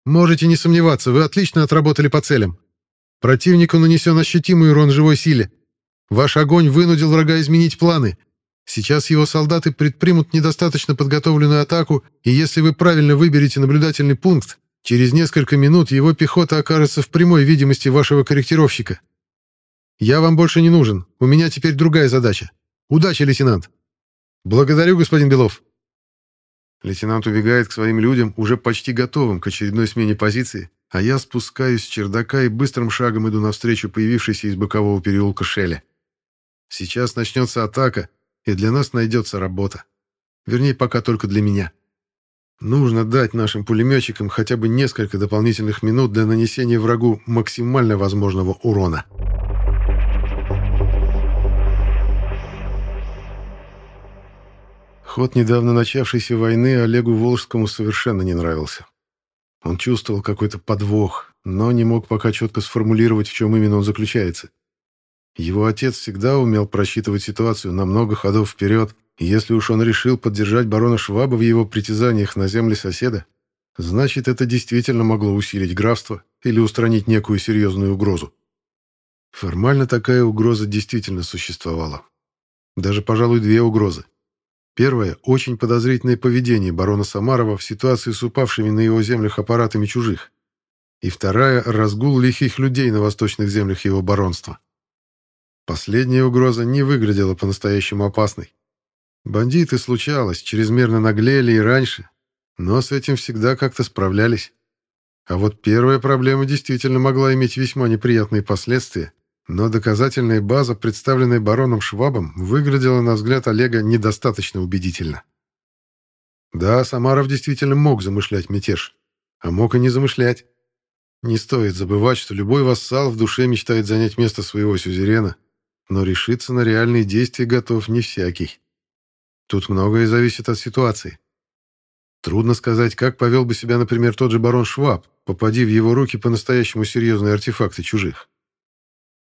Можете не сомневаться, вы отлично отработали по целям. Противнику нанесен ощутимый урон живой силе. Ваш огонь вынудил врага изменить планы. Сейчас его солдаты предпримут недостаточно подготовленную атаку, и если вы правильно выберете наблюдательный пункт, через несколько минут его пехота окажется в прямой видимости вашего корректировщика. Я вам больше не нужен. У меня теперь другая задача. Удачи, лейтенант. Благодарю, господин Белов. Лейтенант убегает к своим людям, уже почти готовым к очередной смене позиции, а я спускаюсь с чердака и быстрым шагом иду навстречу появившейся из бокового переулка Шелли. Сейчас начнется атака, и для нас найдется работа. Вернее, пока только для меня. Нужно дать нашим пулеметчикам хотя бы несколько дополнительных минут для нанесения врагу максимально возможного урона. Ход недавно начавшейся войны Олегу Волжскому совершенно не нравился. Он чувствовал какой-то подвох, но не мог пока четко сформулировать, в чем именно он заключается. Его отец всегда умел просчитывать ситуацию на много ходов вперед, если уж он решил поддержать барона Шваба в его притязаниях на земли соседа, значит, это действительно могло усилить графство или устранить некую серьезную угрозу. Формально такая угроза действительно существовала. Даже, пожалуй, две угрозы. Первое – очень подозрительное поведение барона Самарова в ситуации с упавшими на его землях аппаратами чужих. И вторая – разгул лихих людей на восточных землях его баронства. Последняя угроза не выглядела по-настоящему опасной. Бандиты, случалось, чрезмерно наглели и раньше, но с этим всегда как-то справлялись. А вот первая проблема действительно могла иметь весьма неприятные последствия но доказательная база, представленная бароном Швабом, выглядела, на взгляд Олега, недостаточно убедительно. Да, Самаров действительно мог замышлять мятеж, а мог и не замышлять. Не стоит забывать, что любой вассал в душе мечтает занять место своего сюзерена, но решиться на реальные действия готов не всякий. Тут многое зависит от ситуации. Трудно сказать, как повел бы себя, например, тот же барон Шваб, попади в его руки по-настоящему серьезные артефакты чужих.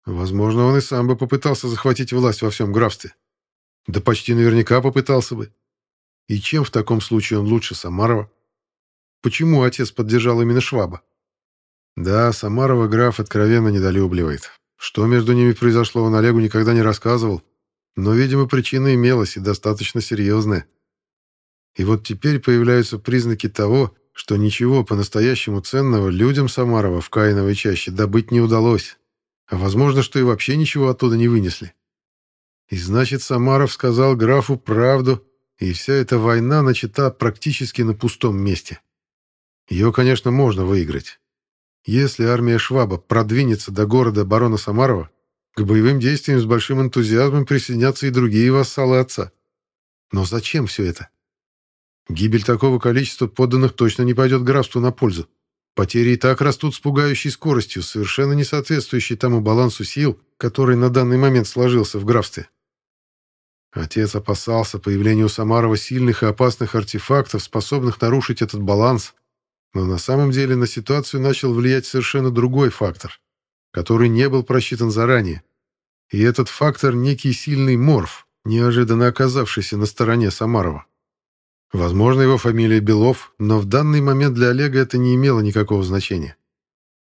Возможно, он и сам бы попытался захватить власть во всем графстве. Да почти наверняка попытался бы. И чем в таком случае он лучше Самарова? Почему отец поддержал именно Шваба? Да, Самарова граф откровенно недолюбливает. Что между ними произошло, он Олегу никогда не рассказывал. Но, видимо, причина имелась и достаточно серьезная. И вот теперь появляются признаки того, что ничего по-настоящему ценного людям Самарова в Каиновой чаще добыть не удалось. А возможно, что и вообще ничего оттуда не вынесли. И значит, Самаров сказал графу правду, и вся эта война начата практически на пустом месте. Ее, конечно, можно выиграть. Если армия Шваба продвинется до города барона Самарова, к боевым действиям с большим энтузиазмом присоединятся и другие вассалы отца. Но зачем все это? Гибель такого количества подданных точно не пойдет графству на пользу. Потери и так растут с пугающей скоростью, совершенно не соответствующей тому балансу сил, который на данный момент сложился в графстве. Отец опасался появления у Самарова сильных и опасных артефактов, способных нарушить этот баланс, но на самом деле на ситуацию начал влиять совершенно другой фактор, который не был просчитан заранее. И этот фактор — некий сильный морф, неожиданно оказавшийся на стороне Самарова. Возможно, его фамилия Белов, но в данный момент для Олега это не имело никакого значения.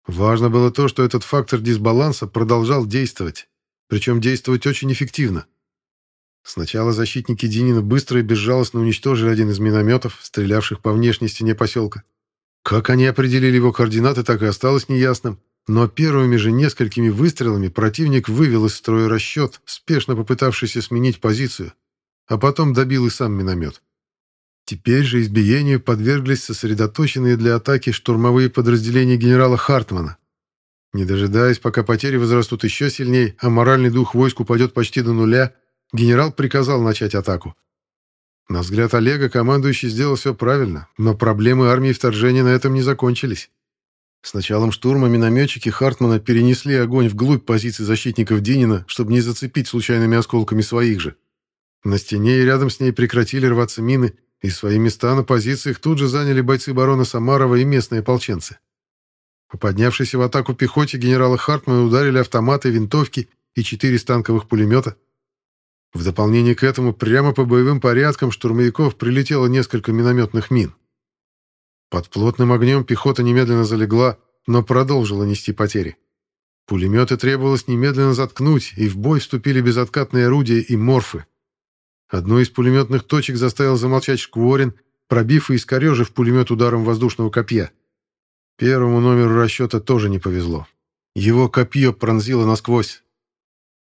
Важно было то, что этот фактор дисбаланса продолжал действовать, причем действовать очень эффективно. Сначала защитники Динина быстро и безжалостно уничтожили один из минометов, стрелявших по внешней стене поселка. Как они определили его координаты, так и осталось неясным, но первыми же несколькими выстрелами противник вывел из строя расчет, спешно попытавшийся сменить позицию, а потом добил и сам миномет. Теперь же избиению подверглись сосредоточенные для атаки штурмовые подразделения генерала Хартмана. Не дожидаясь, пока потери возрастут еще сильнее, а моральный дух войск упадет почти до нуля, генерал приказал начать атаку. На взгляд Олега, командующий сделал все правильно, но проблемы армии вторжения на этом не закончились. С началом штурма минометчики Хартмана перенесли огонь вглубь позиций защитников Динина, чтобы не зацепить случайными осколками своих же. На стене и рядом с ней прекратили рваться мины, и свои места на позициях тут же заняли бойцы барона Самарова и местные ополченцы. По в атаку пехоте генерала Хартмана ударили автоматы, винтовки и четыре станковых пулемета. В дополнение к этому прямо по боевым порядкам штурмовиков прилетело несколько минометных мин. Под плотным огнем пехота немедленно залегла, но продолжила нести потери. Пулеметы требовалось немедленно заткнуть, и в бой вступили безоткатные орудия и морфы. Одну из пулеметных точек заставил замолчать Шкворин, пробив и искорежив пулемет ударом воздушного копья. Первому номеру расчета тоже не повезло. Его копье пронзило насквозь.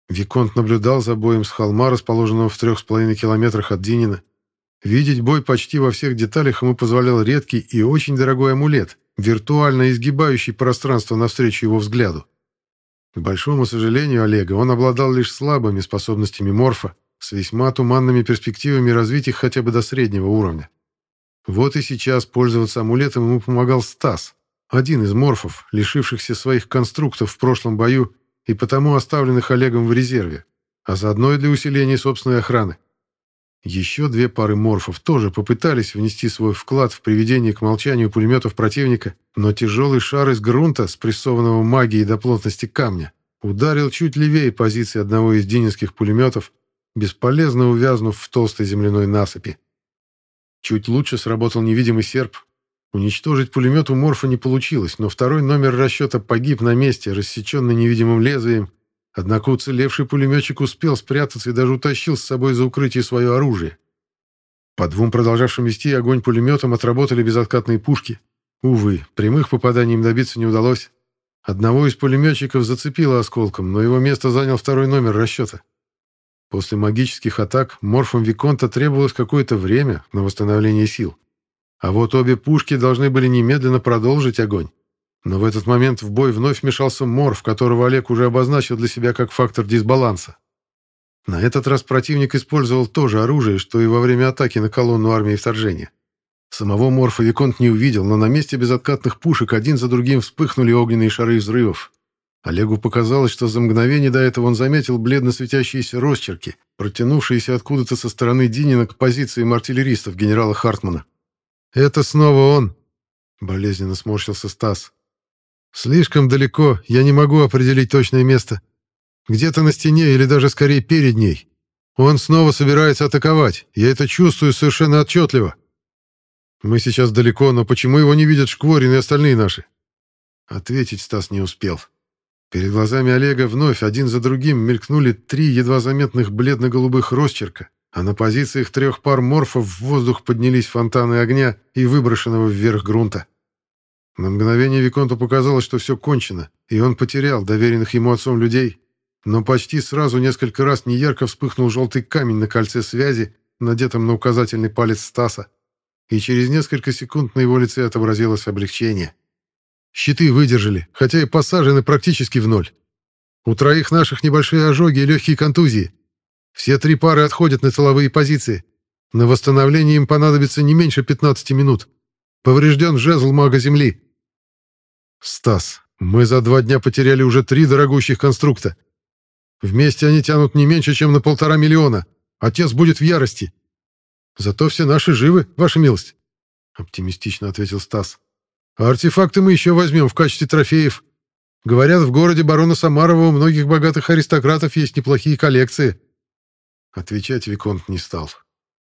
Виконт наблюдал за боем с холма, расположенного в трех с половиной километрах от Динина. Видеть бой почти во всех деталях ему позволял редкий и очень дорогой амулет, виртуально изгибающий пространство навстречу его взгляду. К большому сожалению Олега, он обладал лишь слабыми способностями морфа, с весьма туманными перспективами развить их хотя бы до среднего уровня. Вот и сейчас пользоваться амулетом ему помогал Стас, один из морфов, лишившихся своих конструктов в прошлом бою и потому оставленных Олегом в резерве, а заодно и для усиления собственной охраны. Еще две пары морфов тоже попытались внести свой вклад в приведение к молчанию пулеметов противника, но тяжелый шар из грунта, спрессованного магией до плотности камня, ударил чуть левее позиции одного из дининских пулеметов, бесполезно увязнув в толстой земляной насыпи. Чуть лучше сработал невидимый серп. Уничтожить пулемет у Морфа не получилось, но второй номер расчета погиб на месте, рассеченный невидимым лезвием, Однако уцелевший пулеметчик успел спрятаться и даже утащил с собой за укрытие свое оружие. По двум продолжавшим вести огонь пулеметом отработали безоткатные пушки. Увы, прямых попаданий им добиться не удалось. Одного из пулеметчиков зацепило осколком, но его место занял второй номер расчета. После магических атак морфом Виконта требовалось какое-то время на восстановление сил. А вот обе пушки должны были немедленно продолжить огонь. Но в этот момент в бой вновь вмешался Морф, которого Олег уже обозначил для себя как фактор дисбаланса. На этот раз противник использовал то же оружие, что и во время атаки на колонну армии вторжения. Самого Морфа Виконт не увидел, но на месте безоткатных пушек один за другим вспыхнули огненные шары взрывов. Олегу показалось, что за мгновение до этого он заметил бледно светящиеся росчерки, протянувшиеся откуда-то со стороны Динина к позициям артиллеристов генерала Хартмана. «Это снова он!» — болезненно сморщился Стас. Слишком далеко, я не могу определить точное место. Где-то на стене или даже скорее перед ней. Он снова собирается атаковать. Я это чувствую совершенно отчетливо. Мы сейчас далеко, но почему его не видят Шкворин и остальные наши? Ответить Стас не успел. Перед глазами Олега вновь один за другим мелькнули три едва заметных бледно-голубых росчерка, а на позициях трех пар морфов в воздух поднялись фонтаны огня и выброшенного вверх грунта. На мгновение Виконту показалось, что все кончено, и он потерял доверенных ему отцом людей. Но почти сразу несколько раз неярко вспыхнул желтый камень на кольце связи, надетом на указательный палец Стаса. И через несколько секунд на его лице отобразилось облегчение. Щиты выдержали, хотя и посажены практически в ноль. У троих наших небольшие ожоги и легкие контузии. Все три пары отходят на тыловые позиции. На восстановление им понадобится не меньше 15 минут. Поврежден жезл мага Земли. «Стас, мы за два дня потеряли уже три дорогущих конструкта. Вместе они тянут не меньше, чем на полтора миллиона. Отец будет в ярости. Зато все наши живы, ваша милость», — оптимистично ответил Стас. «А артефакты мы еще возьмем в качестве трофеев. Говорят, в городе барона Самарова у многих богатых аристократов есть неплохие коллекции». Отвечать Виконт не стал.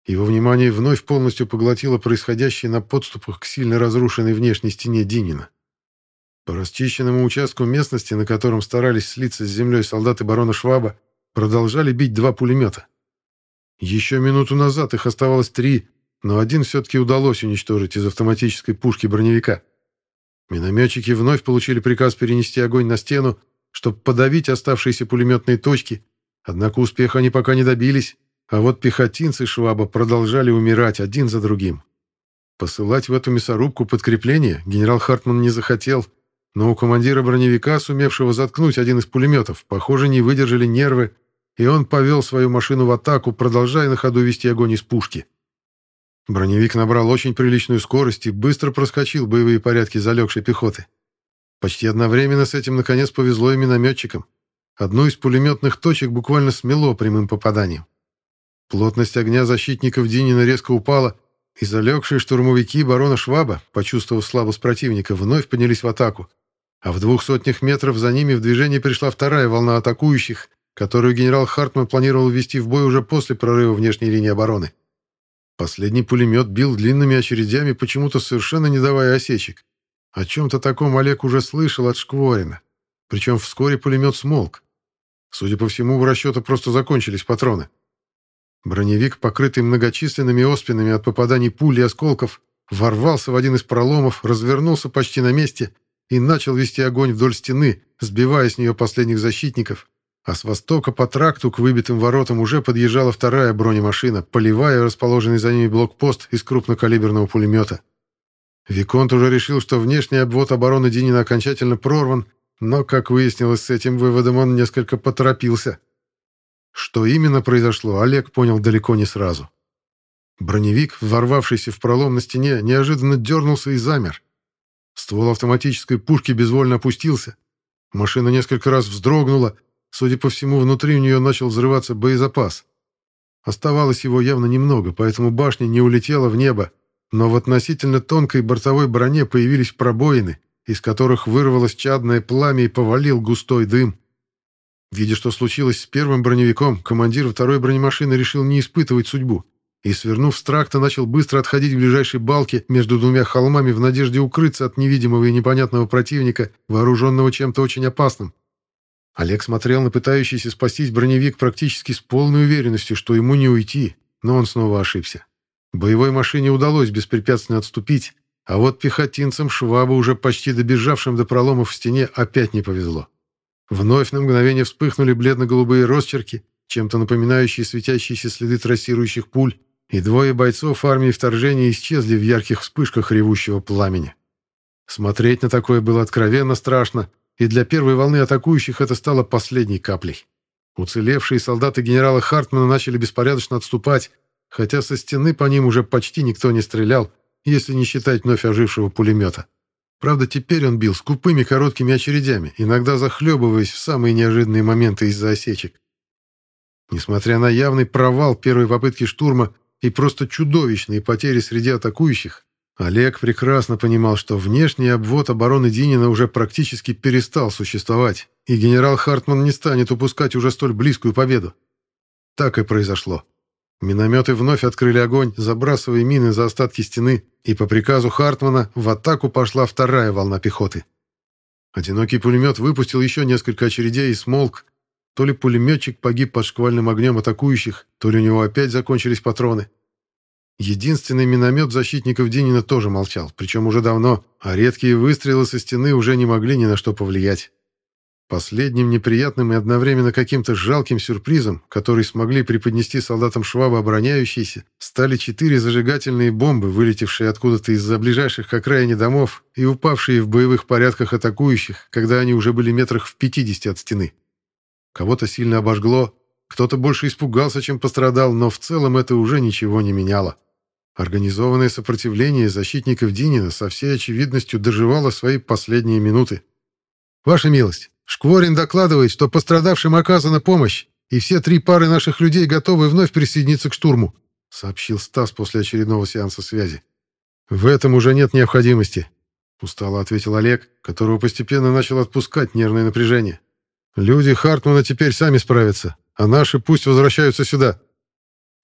Его внимание вновь полностью поглотило происходящее на подступах к сильно разрушенной внешней стене Динина. По расчищенному участку местности, на котором старались слиться с землей солдаты барона Шваба, продолжали бить два пулемета. Еще минуту назад их оставалось три, но один все-таки удалось уничтожить из автоматической пушки броневика. Минометчики вновь получили приказ перенести огонь на стену, чтобы подавить оставшиеся пулеметные точки, однако успеха они пока не добились, а вот пехотинцы Шваба продолжали умирать один за другим. Посылать в эту мясорубку подкрепление генерал Хартман не захотел, но у командира броневика, сумевшего заткнуть один из пулеметов, похоже, не выдержали нервы, и он повел свою машину в атаку, продолжая на ходу вести огонь из пушки. Броневик набрал очень приличную скорость и быстро проскочил боевые порядки залегшей пехоты. Почти одновременно с этим наконец повезло и минометчикам. Одну из пулеметных точек буквально смело прямым попаданием. Плотность огня защитников Динина резко упала, и залегшие штурмовики барона Шваба, почувствовав слабость противника, вновь поднялись в атаку, А в двух сотнях метров за ними в движение пришла вторая волна атакующих, которую генерал Хартман планировал ввести в бой уже после прорыва внешней линии обороны. Последний пулемет бил длинными очередями, почему-то совершенно не давая осечек. О чем-то таком Олег уже слышал от Шкворина. Причем вскоре пулемет смолк. Судя по всему, у расчета просто закончились патроны. Броневик, покрытый многочисленными оспинами от попаданий пуль и осколков, ворвался в один из проломов, развернулся почти на месте и начал вести огонь вдоль стены, сбивая с нее последних защитников, а с востока по тракту к выбитым воротам уже подъезжала вторая бронемашина, поливая расположенный за ними блокпост из крупнокалиберного пулемета. Виконт уже решил, что внешний обвод обороны Динина окончательно прорван, но, как выяснилось, с этим выводом он несколько поторопился. Что именно произошло, Олег понял далеко не сразу. Броневик, ворвавшийся в пролом на стене, неожиданно дернулся и замер. Ствол автоматической пушки безвольно опустился. Машина несколько раз вздрогнула. Судя по всему, внутри у нее начал взрываться боезапас. Оставалось его явно немного, поэтому башня не улетела в небо, но в относительно тонкой бортовой броне появились пробоины, из которых вырвалось чадное пламя и повалил густой дым. Видя, что случилось с первым броневиком, командир второй бронемашины решил не испытывать судьбу и, свернув с тракта, начал быстро отходить к ближайшей балке между двумя холмами в надежде укрыться от невидимого и непонятного противника, вооруженного чем-то очень опасным. Олег смотрел на пытающийся спастись броневик практически с полной уверенностью, что ему не уйти, но он снова ошибся. Боевой машине удалось беспрепятственно отступить, а вот пехотинцам Шваба, уже почти добежавшим до проломов в стене, опять не повезло. Вновь на мгновение вспыхнули бледно-голубые росчерки, чем-то напоминающие светящиеся следы трассирующих пуль, и двое бойцов армии вторжения исчезли в ярких вспышках ревущего пламени. Смотреть на такое было откровенно страшно, и для первой волны атакующих это стало последней каплей. Уцелевшие солдаты генерала Хартмана начали беспорядочно отступать, хотя со стены по ним уже почти никто не стрелял, если не считать вновь ожившего пулемета. Правда, теперь он бил скупыми короткими очередями, иногда захлебываясь в самые неожиданные моменты из-за осечек. Несмотря на явный провал первой попытки штурма и просто чудовищные потери среди атакующих, Олег прекрасно понимал, что внешний обвод обороны Динина уже практически перестал существовать, и генерал Хартман не станет упускать уже столь близкую победу. Так и произошло. Минометы вновь открыли огонь, забрасывая мины за остатки стены, и по приказу Хартмана в атаку пошла вторая волна пехоты. Одинокий пулемет выпустил еще несколько очередей и смолк. То ли пулеметчик погиб под шквальным огнем атакующих, то ли у него опять закончились патроны. Единственный миномет защитников Динина тоже молчал, причем уже давно, а редкие выстрелы со стены уже не могли ни на что повлиять. Последним неприятным и одновременно каким-то жалким сюрпризом, который смогли преподнести солдатам Шваба обороняющиеся, стали четыре зажигательные бомбы, вылетевшие откуда-то из-за ближайших к окраине домов и упавшие в боевых порядках атакующих, когда они уже были метрах в 50 от стены. Кого-то сильно обожгло, кто-то больше испугался, чем пострадал, но в целом это уже ничего не меняло. Организованное сопротивление защитников Динина со всей очевидностью доживало свои последние минуты. «Ваша милость!» Шкворин докладывает, что пострадавшим оказана помощь, и все три пары наших людей готовы вновь присоединиться к штурму», — сообщил Стас после очередного сеанса связи. «В этом уже нет необходимости», — устало ответил Олег, которого постепенно начал отпускать нервное напряжение. «Люди Хартмана теперь сами справятся, а наши пусть возвращаются сюда.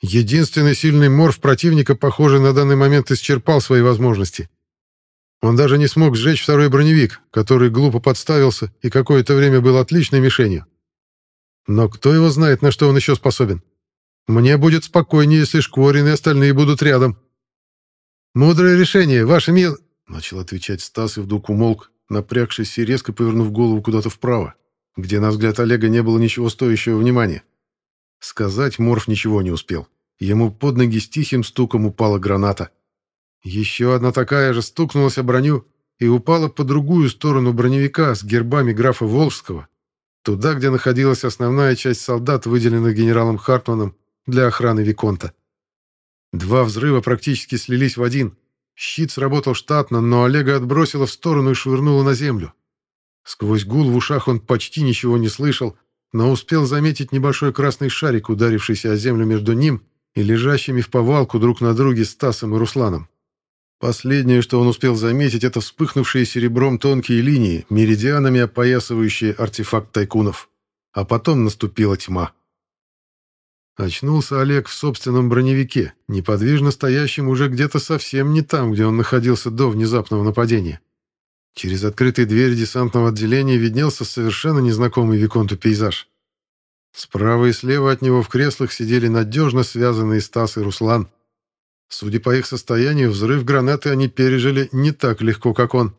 Единственный сильный морф противника, похоже, на данный момент исчерпал свои возможности. Он даже не смог сжечь второй броневик, который глупо подставился и какое-то время был отличной мишенью. Но кто его знает, на что он еще способен? Мне будет спокойнее, если Шкворин и остальные будут рядом. «Мудрое решение, ваше мил...» — начал отвечать Стас и вдруг умолк, напрягшись и резко повернув голову куда-то вправо, где, на взгляд Олега, не было ничего стоящего внимания. Сказать Морф ничего не успел. Ему под ноги с тихим стуком упала граната. Еще одна такая же стукнулась о броню и упала по другую сторону броневика с гербами графа Волжского, туда, где находилась основная часть солдат, выделенных генералом Хартманом для охраны Виконта. Два взрыва практически слились в один. Щит сработал штатно, но Олега отбросило в сторону и швырнуло на землю. Сквозь гул в ушах он почти ничего не слышал, но успел заметить небольшой красный шарик, ударившийся о землю между ним и лежащими в повалку друг на друге Стасом и Русланом. Последнее, что он успел заметить, это вспыхнувшие серебром тонкие линии, меридианами опоясывающие артефакт тайкунов. А потом наступила тьма. Очнулся Олег в собственном броневике, неподвижно стоящем уже где-то совсем не там, где он находился до внезапного нападения. Через открытые двери десантного отделения виднелся совершенно незнакомый Виконту пейзаж. Справа и слева от него в креслах сидели надежно связанные Стас и Руслан. Судя по их состоянию, взрыв гранаты они пережили не так легко, как он.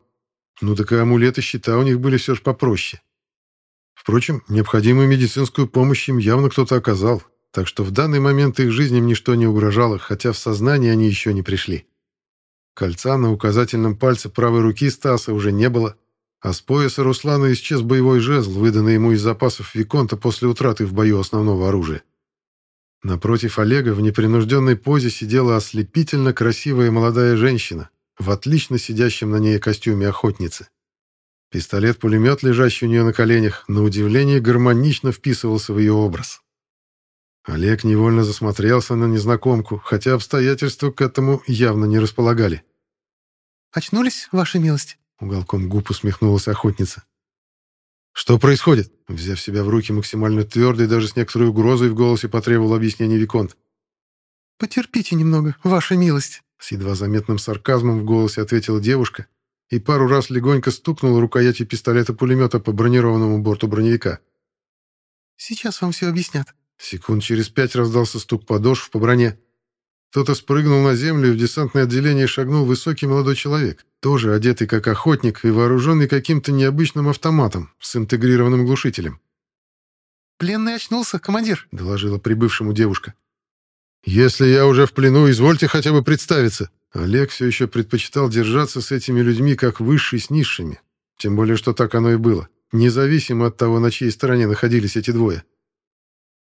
Ну так и амулеты щита у них были все же попроще. Впрочем, необходимую медицинскую помощь им явно кто-то оказал, так что в данный момент их жизням ничто не угрожало, хотя в сознание они еще не пришли. Кольца на указательном пальце правой руки Стаса уже не было, а с пояса Руслана исчез боевой жезл, выданный ему из запасов Виконта после утраты в бою основного оружия. Напротив Олега в непринужденной позе сидела ослепительно красивая молодая женщина в отлично сидящем на ней костюме охотницы. Пистолет-пулемет, лежащий у нее на коленях, на удивление гармонично вписывался в ее образ. Олег невольно засмотрелся на незнакомку, хотя обстоятельства к этому явно не располагали. «Очнулись, ваша милость?» — уголком губ усмехнулась охотница. «Что происходит?» Взяв себя в руки максимально твердо и даже с некоторой угрозой в голосе потребовал объяснения Виконт. «Потерпите немного, ваша милость», — с едва заметным сарказмом в голосе ответила девушка и пару раз легонько стукнула рукоятью пистолета-пулемета по бронированному борту броневика. «Сейчас вам все объяснят». Секунд через пять раздался стук подошв по броне. Кто-то спрыгнул на землю, и в десантное отделение шагнул высокий молодой человек, тоже одетый как охотник и вооруженный каким-то необычным автоматом с интегрированным глушителем. «Пленный очнулся, командир», — доложила прибывшему девушка. «Если я уже в плену, извольте хотя бы представиться». Олег все еще предпочитал держаться с этими людьми как высший с низшими. Тем более, что так оно и было, независимо от того, на чьей стороне находились эти двое.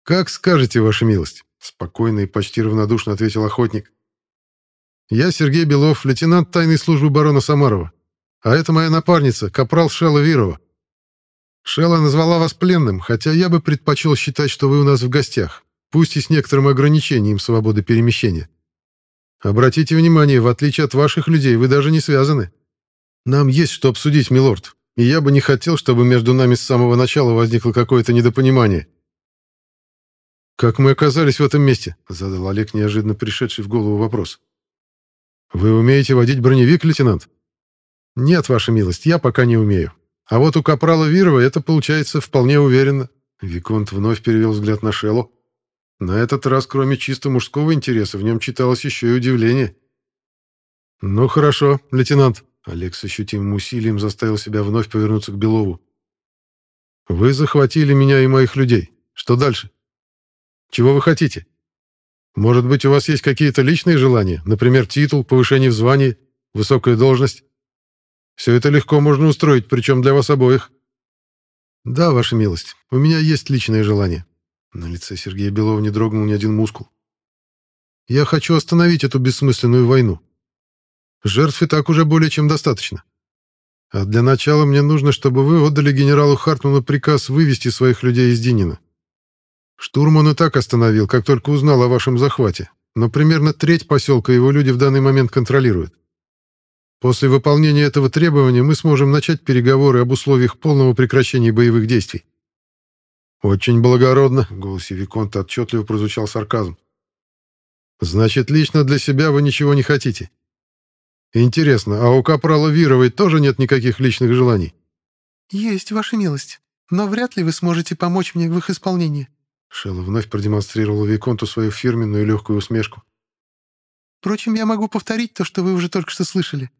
«Как скажете, ваша милость», — спокойно и почти равнодушно ответил охотник. «Я Сергей Белов, лейтенант тайной службы барона Самарова. А это моя напарница, капрал Шелла Вирова. Шелла назвала вас пленным, хотя я бы предпочел считать, что вы у нас в гостях, пусть и с некоторым ограничением свободы перемещения. Обратите внимание, в отличие от ваших людей, вы даже не связаны. Нам есть что обсудить, милорд, и я бы не хотел, чтобы между нами с самого начала возникло какое-то недопонимание». «Как мы оказались в этом месте?» — задал Олег неожиданно пришедший в голову вопрос. «Вы умеете водить броневик, лейтенант?» «Нет, ваша милость, я пока не умею. А вот у капрала Вирова это получается вполне уверенно». Виконт вновь перевел взгляд на Шеллу. На этот раз, кроме чисто мужского интереса, в нем читалось еще и удивление. «Ну хорошо, лейтенант», — Олег с ощутимым усилием заставил себя вновь повернуться к Белову. «Вы захватили меня и моих людей. Что дальше?» Чего вы хотите? Может быть, у вас есть какие-то личные желания, например, титул, повышение в звании, высокая должность? Все это легко можно устроить, причем для вас обоих. Да, ваша милость, у меня есть личное желание. На лице Сергея Белова не дрогнул ни один мускул. Я хочу остановить эту бессмысленную войну. Жертв и так уже более чем достаточно. А для начала мне нужно, чтобы вы отдали генералу Хартману приказ вывести своих людей из Динина. Штурм он и так остановил, как только узнал о вашем захвате, но примерно треть поселка его люди в данный момент контролируют. После выполнения этого требования мы сможем начать переговоры об условиях полного прекращения боевых действий. «Очень благородно», — в голосе Виконта отчетливо прозвучал сарказм. «Значит, лично для себя вы ничего не хотите. Интересно, а у капрала Вировой тоже нет никаких личных желаний?» «Есть, ваша милость, но вряд ли вы сможете помочь мне в их исполнении». Шелла вновь продемонстрировала Виконту свою фирменную легкую усмешку. «Впрочем, я могу повторить то, что вы уже только что слышали.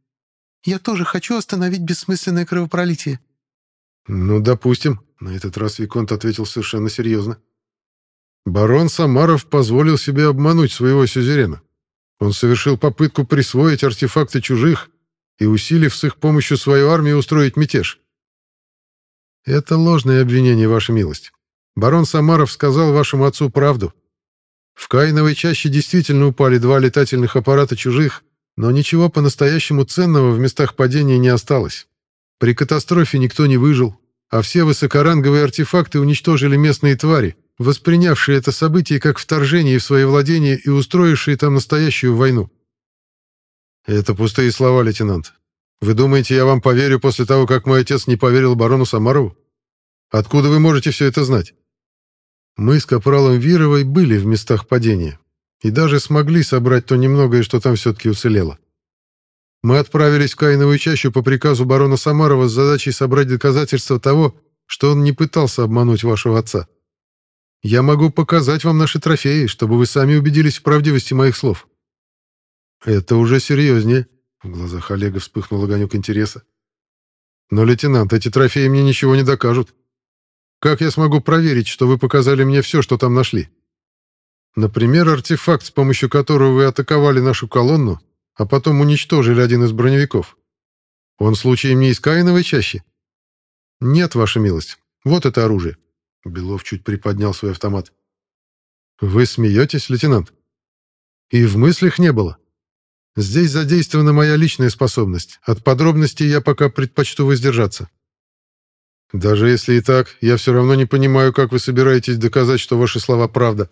Я тоже хочу остановить бессмысленное кровопролитие». «Ну, допустим», — на этот раз Виконт ответил совершенно серьезно. «Барон Самаров позволил себе обмануть своего сюзерена. Он совершил попытку присвоить артефакты чужих и, усилив с их помощью свою армию, устроить мятеж. Это ложное обвинение, Ваша милость. Барон Самаров сказал вашему отцу правду. В Каиновой чаще действительно упали два летательных аппарата чужих, но ничего по-настоящему ценного в местах падения не осталось. При катастрофе никто не выжил, а все высокоранговые артефакты уничтожили местные твари, воспринявшие это событие как вторжение в свои владения и устроившие там настоящую войну. Это пустые слова, лейтенант. Вы думаете, я вам поверю после того, как мой отец не поверил барону Самарову? Откуда вы можете все это знать? Мы с капралом Вировой были в местах падения и даже смогли собрать то немногое, что там все-таки уцелело. Мы отправились в Каиновую чащу по приказу барона Самарова с задачей собрать доказательства того, что он не пытался обмануть вашего отца. Я могу показать вам наши трофеи, чтобы вы сами убедились в правдивости моих слов. Это уже серьезнее. В глазах Олега вспыхнул огонек интереса. Но, лейтенант, эти трофеи мне ничего не докажут. Как я смогу проверить, что вы показали мне все, что там нашли? Например, артефакт, с помощью которого вы атаковали нашу колонну, а потом уничтожили один из броневиков. Он случаем не из Каиновой чаще? Нет, ваша милость. Вот это оружие. Белов чуть приподнял свой автомат. Вы смеетесь, лейтенант? И в мыслях не было. Здесь задействована моя личная способность. От подробностей я пока предпочту воздержаться. Даже если и так, я все равно не понимаю, как вы собираетесь доказать, что ваши слова правда.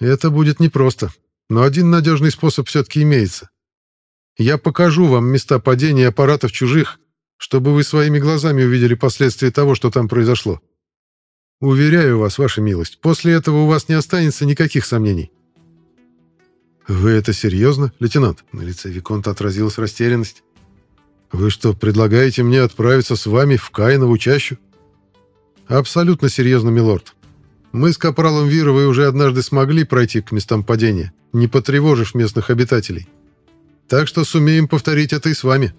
Это будет непросто, но один надежный способ все-таки имеется. Я покажу вам места падения аппаратов чужих, чтобы вы своими глазами увидели последствия того, что там произошло. Уверяю вас, ваша милость, после этого у вас не останется никаких сомнений. Вы это серьезно, лейтенант? На лице Виконта отразилась растерянность. Вы что, предлагаете мне отправиться с вами в Каинову чащу? Абсолютно серьезно, милорд. Мы с капралом Вировой уже однажды смогли пройти к местам падения, не потревожив местных обитателей. Так что сумеем повторить это и с вами.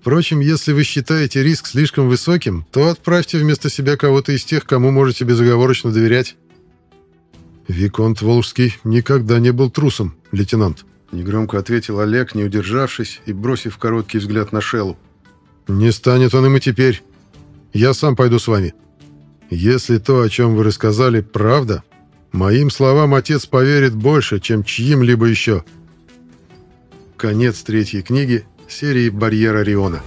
Впрочем, если вы считаете риск слишком высоким, то отправьте вместо себя кого-то из тех, кому можете безоговорочно доверять. Виконт Волжский никогда не был трусом, лейтенант. Негромко ответил Олег, не удержавшись и бросив короткий взгляд на Шеллу. «Не станет он им и теперь. Я сам пойду с вами. Если то, о чем вы рассказали, правда, моим словам отец поверит больше, чем чьим-либо еще». Конец третьей книги серии «Барьер Ориона».